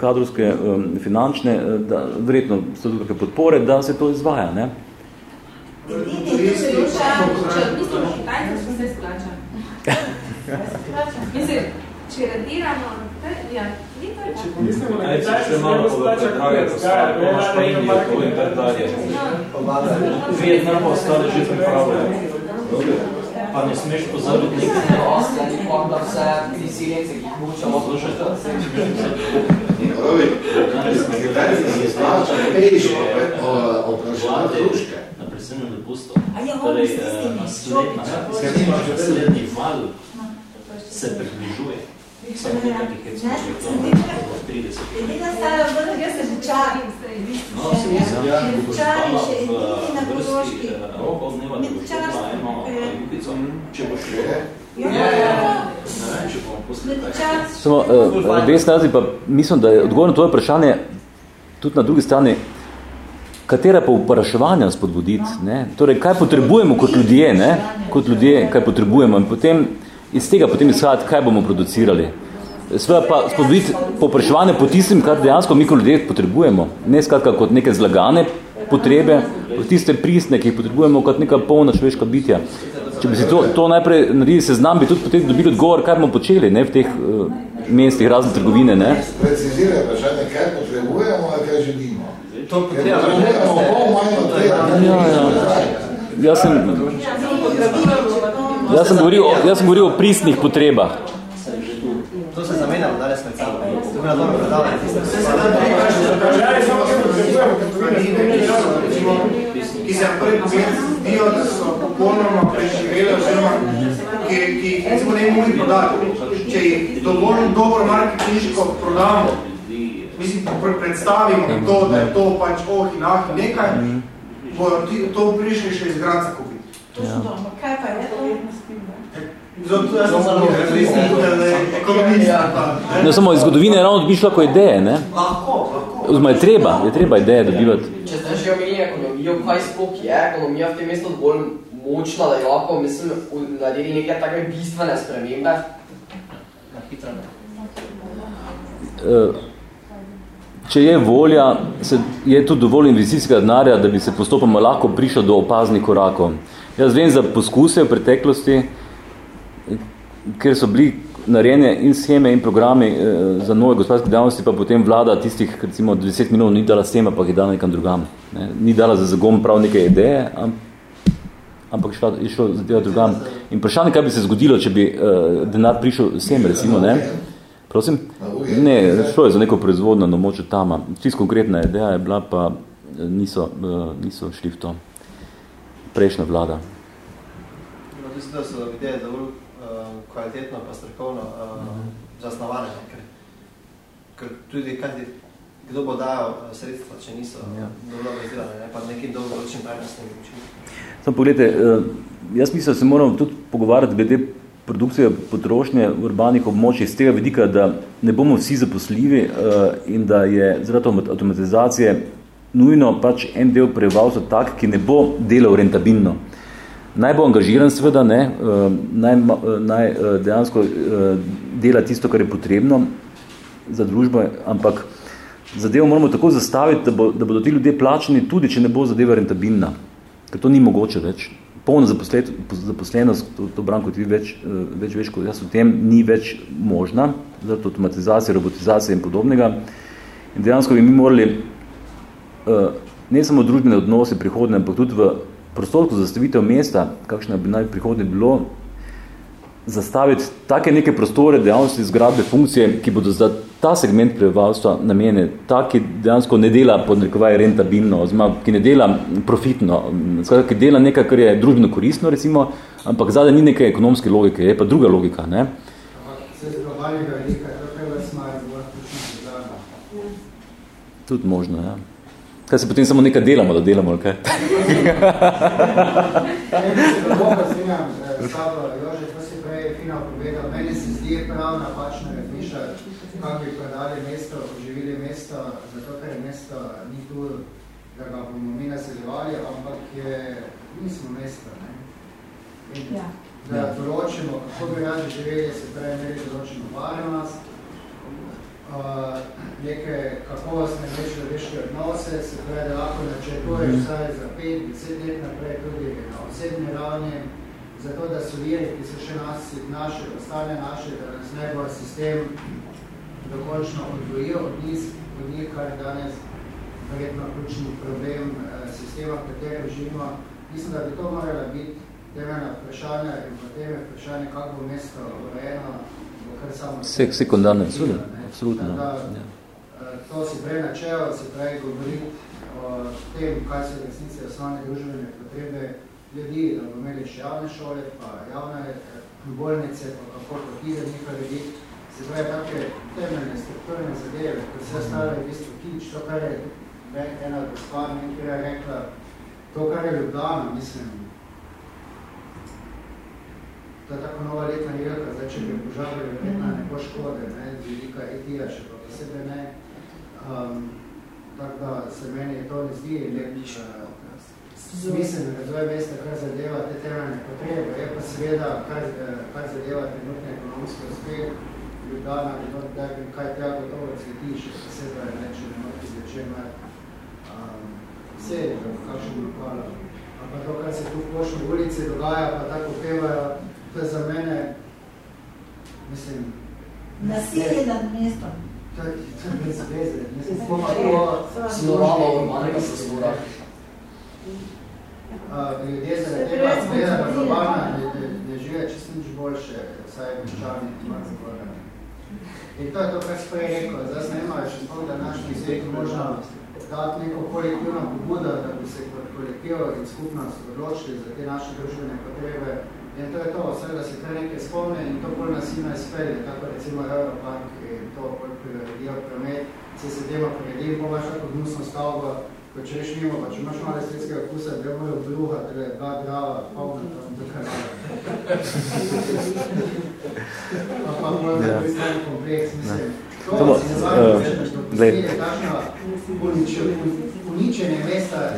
kadrovske, finančne, da verjetno so tukaj podpore, da se to izvaja. Ne. Če odmislimo Kitajce, se vse splača. Mislim, če radiramo, ja, ni to je tako. Mislimo, da Ajde, Kitajci še se malo ne splača povrtavlja, kot razgaja, da imaš pa Indijo, to in tak dalje. Vietnam pa ostale že pripravljajo. Pa ne smeš pozabiti nekaj. Asla ni pa, da vse prisiljenci, ki jih mučamo, Ovi, Kitajci se splača peš oprašljati kruške. Na presenjem dopustu. A ja, Torej, eh, naslednja, šopičami. naslednji val se približuje. Samo nekaj hecno, že to od 30. Edina stara vrna, jaz se začarim. No, se mislim, ja, Čari še v vrsti Koroški. eh, dneva, da bo šla eno eh, ljubico, če bo šlo. Ja, Ne vem, če bomo posledali. Samo, uh, res nazi pa mislim, da je odgovor na tvoje vprašanje tudi na drugi strani, katera pa vpraševanja spodbuditi, ne? Torej, kaj potrebujemo kot ljudje, ne? Kot ljudje, kaj potrebujemo in potem iz tega potem izhajati, kaj bomo producirali. Sveda pa spodbuditi popraševanje po tistim, kar dejansko mi kot ljudje potrebujemo. Ne skratka kot neke zlagane potrebe, po tiste pristne, ki jih potrebujemo kot neka polna človeška bitja. Če bi si to, to najprej naredili seznam, bi tudi potem dobili odgovor, kaj bomo počeli ne, v teh uh, mestih, razne trgovine, ne? Preciziraj vprašanje, kaj potrebujemo, kaj želimo. To pol manj od tega. Ja, ja. Jaz sem, jaz sem, govoril, jaz sem govoril o pristnih potrebah. To se zamenjamo danes med sabo. To je dobro predavanje. ki se prvi zdijo, da so popolnoma preživeli oziroma ki, ki jih recimo ne mogli prodati. Če jih dovolj dobro marketinško prodamo, mislim, predstavimo to, da je to pač oh in ah in nekaj, bojo to prišli še iz Granca kupiti. To so dobro. Kaj pa je to? Zato jaz sem ekonomist. Ne samo iz zgodovine je ravno dobiš lahko ideje, ne? Lahko, lahko. Ozma je treba, je treba ideje dobivati. Če ste že omenili ekonomijo, kaj sploh je ekonomija v tem mestu dovolj močna, da je lahko, mislim, naredili neke take bistvene spremembe? Na hitro ne. Eh, Če je volja, se, je tudi dovolj investicijskega denarja, da bi se postopoma lahko prišel do opaznih korakov. Jaz vem za poskuse v preteklosti, ker so bili narejene in scheme in programi eh, za nove gospodarske dejavnosti, pa potem vlada tistih, recimo 10 minut ni dala schema, pa je dala nekam drugam. Ne. Ni dala za zagom prav neke ideje, ampak šla, je šlo za drugam. In vprašanje, kaj bi se zgodilo, če bi eh, denar prišel sem, recimo, ne? Prosim? Ne, šlo je za neko proizvodno na moču tama. Čisto konkretna ideja je bila, pa eh, niso, eh, niso šli v to. Prejšnja vlada. Mislim, da so ideje dovolj uh, kvalitetno pa strokovno uh, zasnovane, ker, ker tudi kaj ti, kdo bo dajal sredstva, če niso ja. dobro izdelane, ne, pa nekim dolgoročnim trajnostnim učinkom. Samo pogledajte, jaz mislim, da se moramo tudi pogovarjati glede produkcije potrošnje v urbanih območjih z tega vidika, da ne bomo vsi zaposljivi uh, in da je zaradi automatizacije nujno pač en del prebivalstva tak, ki ne bo delal rentabilno. Naj bo angažiran seveda, ne, uh, naj, uh, naj dejansko dela tisto, kar je potrebno za družbo, ampak zadevo moramo tako zastaviti, da, bo, da bodo ti ljudje plačeni tudi, če ne bo zadeva rentabilna. Ker to ni mogoče več polna zaposlenost, to, to Branko ti več, več veš, kot jaz v tem, ni več možna, zato automatizacija, robotizacija in podobnega. In dejansko bi mi morali ne samo družbene odnose prihodne, ampak tudi v prostorku zastavitev mesta, kakšna bi naj prihodne bilo, zastaviti take neke prostore, dejavnosti, zgradbe, funkcije, ki bodo za ta segment prebivalstva namene, ta, ki dejansko ne dela pod narekovaj rentabilno, oziroma ki ne dela profitno, skratka, ki dela nekaj, kar je družbeno koristno, recimo, ampak zadaj ni neke ekonomske logike, je pa druga logika. Ne? Tudi možno, ja. Kaj se potem samo nekaj delamo, da delamo, ali kaj? Meni se zdi prav razmišljati, kako bi prodali mesto, oživili mesto, zato ker mesto ni tu, da ga bomo mi naseljevali, ampak je, nismo mesto. Ne? In ja. Da določimo, kako bi radi živeli, se pravi, imeli določeno varnost, uh, neke kakovostne večke odnose, se pravi, da lahko načrtuješ mhm. vsaj za 5-10 let naprej tudi na osebni ravni, zato da so viri, ki so še nas, naše, ostane naše, da nas ne bo sistem dokončno odvojil od njih, od njih, kar je danes verjetno ključni problem eh, sistema, v katerem živimo. Mislim, da bi to morala biti temeljna vprašanja in potem je vprašanje, kako bo mesto urejeno, bo kar samo... Sek, sekundarno, absolutno. Da, ja. To si prej načelo, se prej govoriti o tem, kaj so resnice osnovne družbene potrebe ljudi, da bomo imeli še javne šole, pa javne bolnice, pa kako potide nekaj ljudi. Se pravi, take temeljne strukturne zadeve, ko vse ostalo je v bistvu kič, to, kar je ena od stvar, nekaj je rekla, to, kar je Ljubljana, mislim, to je tako nova letna jelka, zdaj, če bi požarili, verjetno ne bo škode, ne, z velika etija, še pa posebej ne. Um, tako da se meni to ne zdi lep smiselno razvoj mesta, kar zadeva te temeljne potrebe, je pa seveda, kar, kar zadeva trenutne ekonomske uspeh, Ljubljana, da kaj tega gotovo cveti, še posebej ne morati zvečer med um, vse, kakšen lokala. Ampak to, kar se tu v Pošni ulici dogaja, pa tako pevajo, to je za mene, mislim, Nasilje nad mestom. To je brez veze. Mislim, bomo to... Zloraba urbanega prostora. Ljudje zaradi tega gledajo globalna, ne, ne žive čisto nič boljše, vsaj veččani ima zagovorene. In to je to, kar sprej rekel, zdaj snemajo še to, da naš muzej možno dati neko kolektivno pobudo, da bi se kot kolektiv in skupnost odločili za te naše družbene potrebe. In to je to, vse, da se kar nekaj spomne in to bolj nasilno izpelje, tako recimo Europark in to, bolj priredijo promet, se se demo priredim, bo vaš tako gnusno stavbo, ko če veš mimo, pa če imaš malo estetskega vkusa, da bojo bruha, torej dva drava, polna, tam tukaj Ja. ja. kompleks, mislim. To, To bo, eh, je uničenje, mesta, je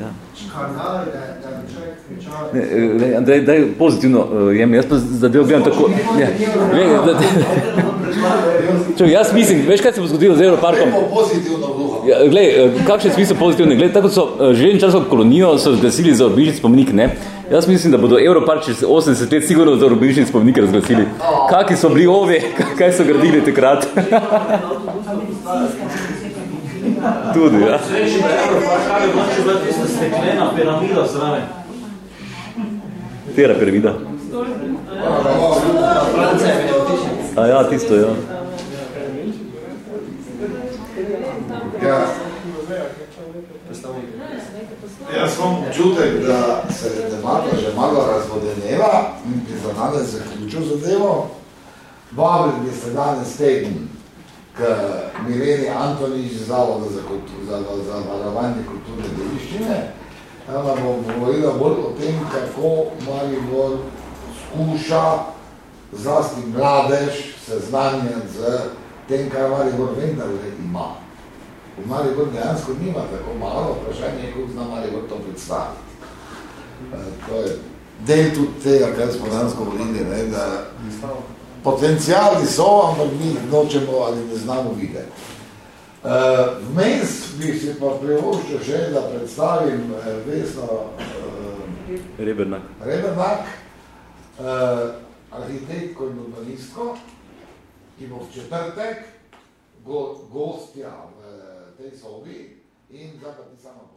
Ja. škandal, da, da bi človek kričal. Ne, eh, ne, Andrej, daj pozitivno uh, jem, jaz pa zadev gledam tako. Ja, ne, da, da, Čuj, jaz mislim, veš kaj se bo zgodilo z Europarkom? Pozitivno. Ja, glej, eh, kakšen smisel pozitivni? Glej, tako so eh, želeni časov kolonijo, so zglasili za obližni spomenik, ne? Jaz mislim, da bodo Europark čez 80 let sigurno za obližni spomenik razglasili. Kaki so bili ove, kaj so gradili takrat? Tudi, ja. Sreči, da je Evropa, kaj bi moče bila tista steklena piramida zraven. Tera piramida. A ja, tisto, ja. Ja. Jaz imam občutek, da se debata že malo razvodeneva in bi za danes zaključil zadevo. Vabili bi se danes teden k Mileni Antonič z Zavoda za, za, za varovanje kulturne dediščine. Ona bo govorila bolj o tem, kako Maribor skuša zlasti mladež seznanjati z tem, kar Maribor vendarle ima. V Maribor dejansko nima tako malo, vprašanje je, kako zna Maribor to predstaviti. E, to je del tudi tega, kar smo danes govorili, ne, da potencijali so, ampak mi jih nočemo ali ne znamo videti. Uh, vmes bi si pa privoščil še, da predstavim uh, Vesno Rebernak. Rebernak, arhitektko in urbanistko, ki bo v četrtek go, gostja v tej sobi in pa ti samo